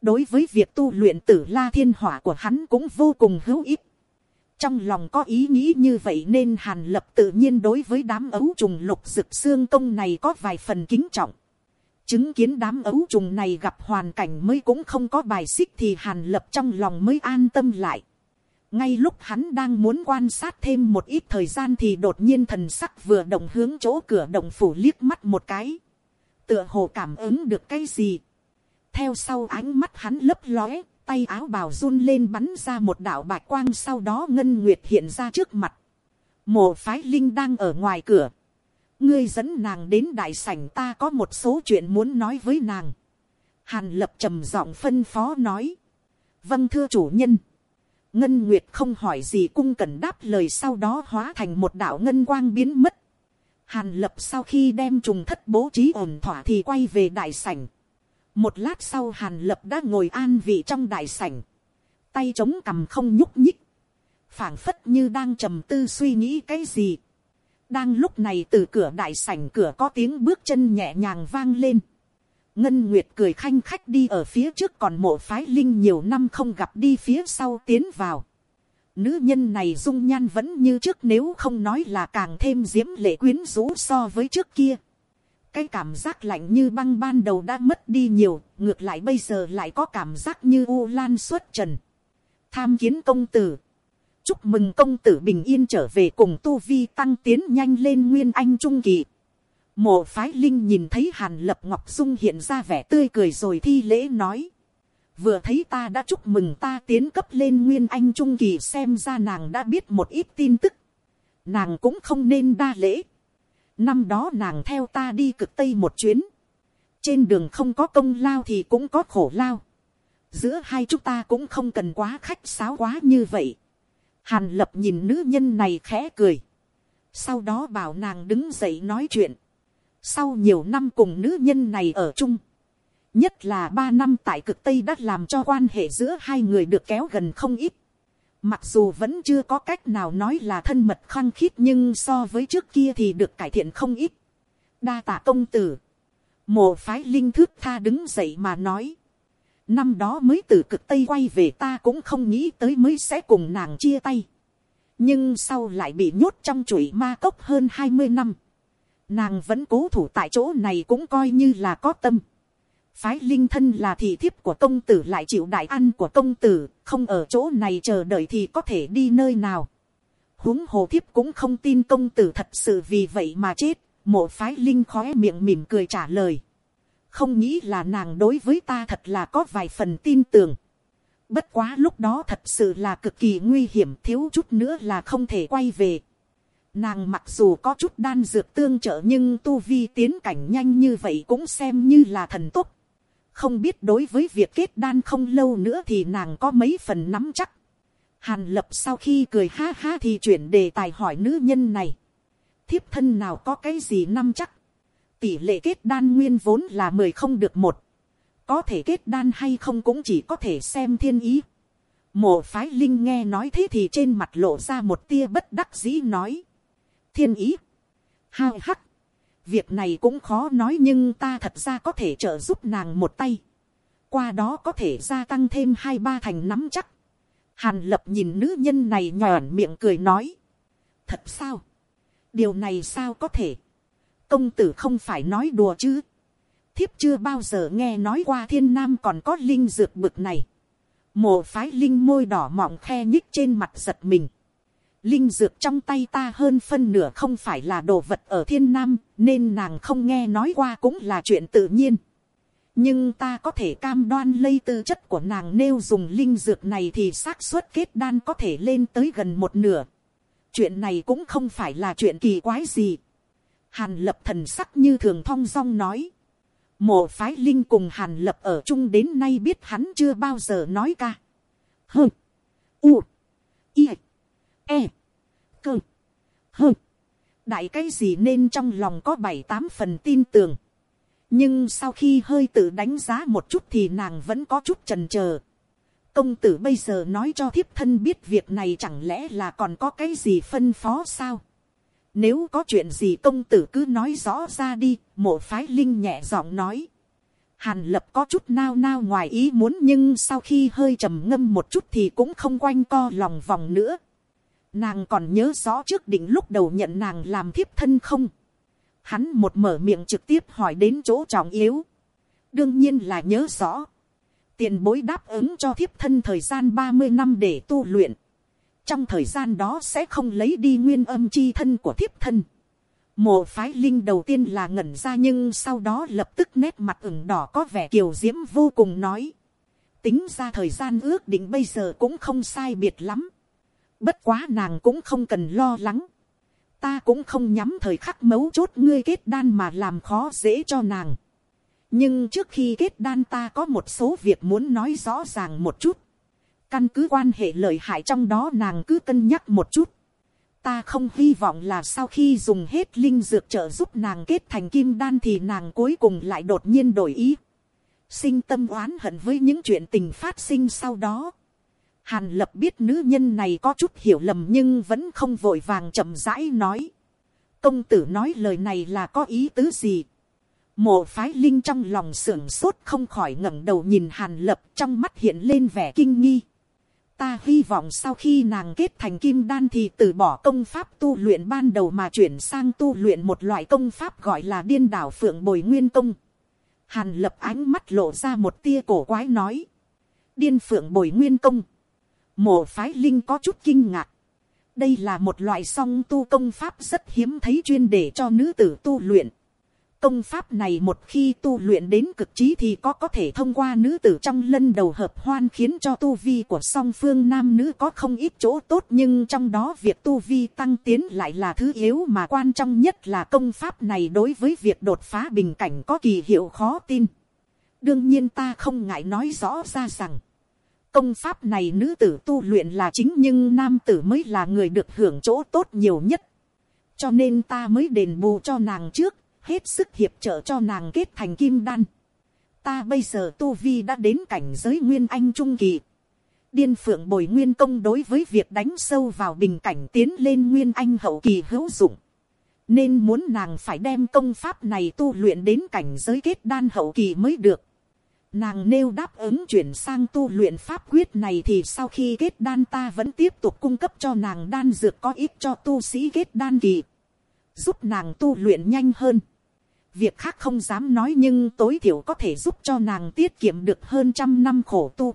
đối với việc tu luyện tử la thiên hỏa của hắn cũng vô cùng hữu ích trong lòng có ý nghĩ như vậy nên hàn lập tự nhiên đối với đám ấu trùng lục rực xương công này có vài phần kính trọng. chứng kiến đám ấu trùng này gặp hoàn cảnh mới cũng không có bài xích thì hàn lập trong lòng mới an tâm lại ngay lúc hắn đang muốn quan sát thêm một ít thời gian thì đột nhiên thần sắc vừa động hướng chỗ cửa động phủ liếc mắt một cái. tựa hồ cảm ứng được cái gì. theo sau ánh mắt hắn lấp lóe, tay áo bào run lên bắn ra một đạo bạch quang sau đó ngân nguyệt hiện ra trước mặt. mộ phái linh đang ở ngoài cửa. ngươi dẫn nàng đến đại sảnh ta có một số chuyện muốn nói với nàng. hàn lập trầm giọng phân phó nói. vâng thưa chủ nhân Ngân Nguyệt không hỏi gì cung cần đáp lời sau đó hóa thành một đạo ngân quang biến mất. Hàn lập sau khi đem trùng thất bố trí ổn thỏa thì quay về đại sảnh. Một lát sau hàn lập đã ngồi an vị trong đại sảnh. Tay chống cằm không nhúc nhích. phảng phất như đang trầm tư suy nghĩ cái gì. Đang lúc này từ cửa đại sảnh cửa có tiếng bước chân nhẹ nhàng vang lên. Ngân Nguyệt cười khanh khách đi ở phía trước còn mộ phái linh nhiều năm không gặp đi phía sau tiến vào. Nữ nhân này dung nhan vẫn như trước nếu không nói là càng thêm diễm lệ quyến rũ so với trước kia. Cái cảm giác lạnh như băng ban đầu đã mất đi nhiều, ngược lại bây giờ lại có cảm giác như u lan xuất trần. Tham kiến công tử. Chúc mừng công tử bình yên trở về cùng tu vi tăng tiến nhanh lên nguyên anh trung kỳ. Mộ phái linh nhìn thấy hàn lập ngọc dung hiện ra vẻ tươi cười rồi thi lễ nói. Vừa thấy ta đã chúc mừng ta tiến cấp lên nguyên anh trung kỳ xem ra nàng đã biết một ít tin tức. Nàng cũng không nên đa lễ. Năm đó nàng theo ta đi cực tây một chuyến. Trên đường không có công lao thì cũng có khổ lao. Giữa hai chúng ta cũng không cần quá khách sáo quá như vậy. Hàn lập nhìn nữ nhân này khẽ cười. Sau đó bảo nàng đứng dậy nói chuyện sau nhiều năm cùng nữ nhân này ở chung. Nhất là ba năm tại cực Tây đã làm cho quan hệ giữa hai người được kéo gần không ít. Mặc dù vẫn chưa có cách nào nói là thân mật khăng khít nhưng so với trước kia thì được cải thiện không ít. Đa tạ công tử. Mộ phái linh thước tha đứng dậy mà nói. Năm đó mới từ cực Tây quay về ta cũng không nghĩ tới mới sẽ cùng nàng chia tay. Nhưng sau lại bị nhốt trong chuỗi ma cốc hơn 20 năm nàng vẫn cố thủ tại chỗ này cũng coi như là có tâm phái linh thân là thị thiếp của công tử lại chịu đại ăn của công tử, không ở chỗ này chờ đợi thì có thể đi nơi nào. huống hồ thiếp cũng không tin công tử thật sự vì vậy mà chết, mộ phái linh khóe miệng mỉm cười trả lời. không nghĩ là nàng đối với ta thật là có vài phần tin tưởng. bất quá lúc đó thật sự là cực kỳ nguy hiểm thiếu chút nữa là không thể quay về. Nàng mặc dù có chút đan dược tương trợ nhưng tu vi tiến cảnh nhanh như vậy cũng xem như là thần tốt không biết đối với việc kết đan không lâu nữa thì nàng có mấy phần nắm chắc. Hàn lập sau khi cười ha ha thì chuyển đề tài hỏi nữ nhân này. Thiếp thân nào có cái gì nắm chắc. Tỷ lệ kết đan nguyên vốn là mười không được một. Có thể kết đan hay không cũng chỉ có thể xem thiên ý. Mộ phái linh nghe nói thế thì trên mặt lộ ra một tia bất đắc dĩ nói. Thiên ý. ha hắc việc này cũng khó nói nhưng ta thật ra có thể trợ giúp nàng một tay. qua đó có thể gia tăng thêm hai ba thành nắm chắc. hàn lập nhìn nữ nhân này nhòn miệng cười nói. thật sao. điều này sao có thể. công tử không phải nói đùa chứ. thiếp chưa bao giờ nghe nói qua thiên nam còn có linh dược bực này. Mộ phái linh môi đỏ mọng khe nhích trên mặt giật mình linh dược trong tay ta hơn phân nửa không phải là đồ vật ở thiên nam, nên nàng không nghe nói qua cũng là chuyện tự nhiên. nhưng ta có thể cam đoan lây tư chất của nàng nêu dùng linh dược này thì xác suất kết đan có thể lên tới gần một nửa. chuyện này cũng không phải là chuyện kỳ quái gì. hàn lập thần sắc như thường thong dong nói. mộ phái linh cùng hàn lập ở chung đến nay biết hắn chưa bao giờ nói ca. hừ u, y, e, cơ, hơ, đại cái gì nên trong lòng có bảy tám phần tin tưởng. nhưng sau khi hơi tự đánh giá một chút thì nàng vẫn có chút trần trờ. công tử bây giờ nói cho thiếp thân biết việc này chẳng lẽ là còn có cái gì phân phó sao. nếu có chuyện gì công tử cứ nói rõ ra đi, mộ phái linh nhẹ giọng nói. Hàn lập có chút nao nao ngoài ý muốn nhưng sau khi hơi trầm ngâm một chút thì cũng không quanh co lòng vòng nữa. Nàng còn nhớ rõ trước định lúc đầu nhận nàng làm thiếp thân không? Hắn một mở miệng trực tiếp hỏi đến chỗ trọng yếu. Đương nhiên là nhớ rõ. Tiền bối đáp ứng cho thiếp thân thời gian ba mươi năm để tu luyện. Trong thời gian đó sẽ không lấy đi nguyên âm chi thân của thiếp thân. Mộ phái linh đầu tiên là ngẩn ra nhưng sau đó lập tức nét mặt ửng đỏ có vẻ kiều diễm vô cùng nói. Tính ra thời gian ước định bây giờ cũng không sai biệt lắm Bất quá nàng cũng không cần lo lắng. Ta cũng không nhắm thời khắc mấu chốt ngươi kết đan mà làm khó dễ cho nàng. Nhưng trước khi kết đan ta có một số việc muốn nói rõ ràng một chút. Căn cứ quan hệ lợi hại trong đó nàng cứ cân nhắc một chút. Ta không hy vọng là sau khi dùng hết linh dược trợ giúp nàng kết thành kim đan thì nàng cuối cùng lại đột nhiên đổi ý. Sinh tâm oán hận với những chuyện tình phát sinh sau đó Hàn lập biết nữ nhân này có chút hiểu lầm nhưng vẫn không vội vàng chậm rãi nói. Công tử nói lời này là có ý tứ gì? Mộ phái linh trong lòng sưởng sốt không khỏi ngẩng đầu nhìn hàn lập trong mắt hiện lên vẻ kinh nghi. Ta hy vọng sau khi nàng kết thành kim đan thì từ bỏ công pháp tu luyện ban đầu mà chuyển sang tu luyện một loại công pháp gọi là điên đảo phượng bồi nguyên công. Hàn lập ánh mắt lộ ra một tia cổ quái nói. Điên phượng bồi nguyên công Mộ phái linh có chút kinh ngạc. Đây là một loại song tu công pháp rất hiếm thấy chuyên để cho nữ tử tu luyện. Công pháp này một khi tu luyện đến cực trí thì có có thể thông qua nữ tử trong lân đầu hợp hoan khiến cho tu vi của song phương nam nữ có không ít chỗ tốt nhưng trong đó việc tu vi tăng tiến lại là thứ yếu mà quan trọng nhất là công pháp này đối với việc đột phá bình cảnh có kỳ hiệu khó tin. Đương nhiên ta không ngại nói rõ ra rằng công pháp này nữ tử tu luyện là chính nhưng nam tử mới là người được hưởng chỗ tốt nhiều nhất. cho nên ta mới đền bù cho nàng trước, hết sức hiệp trợ cho nàng kết thành kim đan. ta bây giờ tu vi đã đến cảnh giới nguyên anh trung kỳ. điên phượng bồi nguyên công đối với việc đánh sâu vào bình cảnh tiến lên nguyên anh hậu kỳ hữu dụng. nên muốn nàng phải đem công pháp này tu luyện đến cảnh giới kết đan hậu kỳ mới được Nàng nêu đáp ứng chuyển sang tu luyện pháp quyết này thì sau khi kết đan ta vẫn tiếp tục cung cấp cho nàng đan dược có ích cho tu sĩ kết đan kỳ. Giúp nàng tu luyện nhanh hơn. việc khác không dám nói nhưng tối thiểu có thể giúp cho nàng tiết kiệm được hơn trăm năm khổ tu.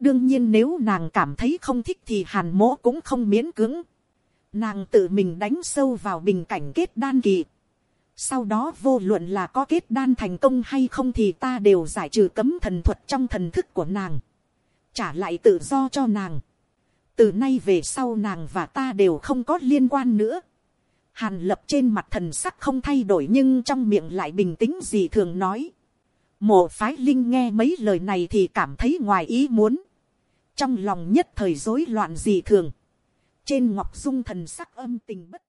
đương nhiên nếu nàng cảm thấy không thích thì hàn mỗ cũng không miễn cưỡng. nàng tự mình đánh sâu vào bình cảnh kết đan kỳ sau đó vô luận là có kết đan thành công hay không thì ta đều giải trừ cấm thần thuật trong thần thức của nàng. trả lại tự do cho nàng. từ nay về sau nàng và ta đều không có liên quan nữa Hàn lập trên mặt thần sắc không thay đổi nhưng trong miệng lại bình tĩnh gì thường nói. Mộ phái linh nghe mấy lời này thì cảm thấy ngoài ý muốn. Trong lòng nhất thời rối loạn gì thường. Trên ngọc dung thần sắc âm tình bất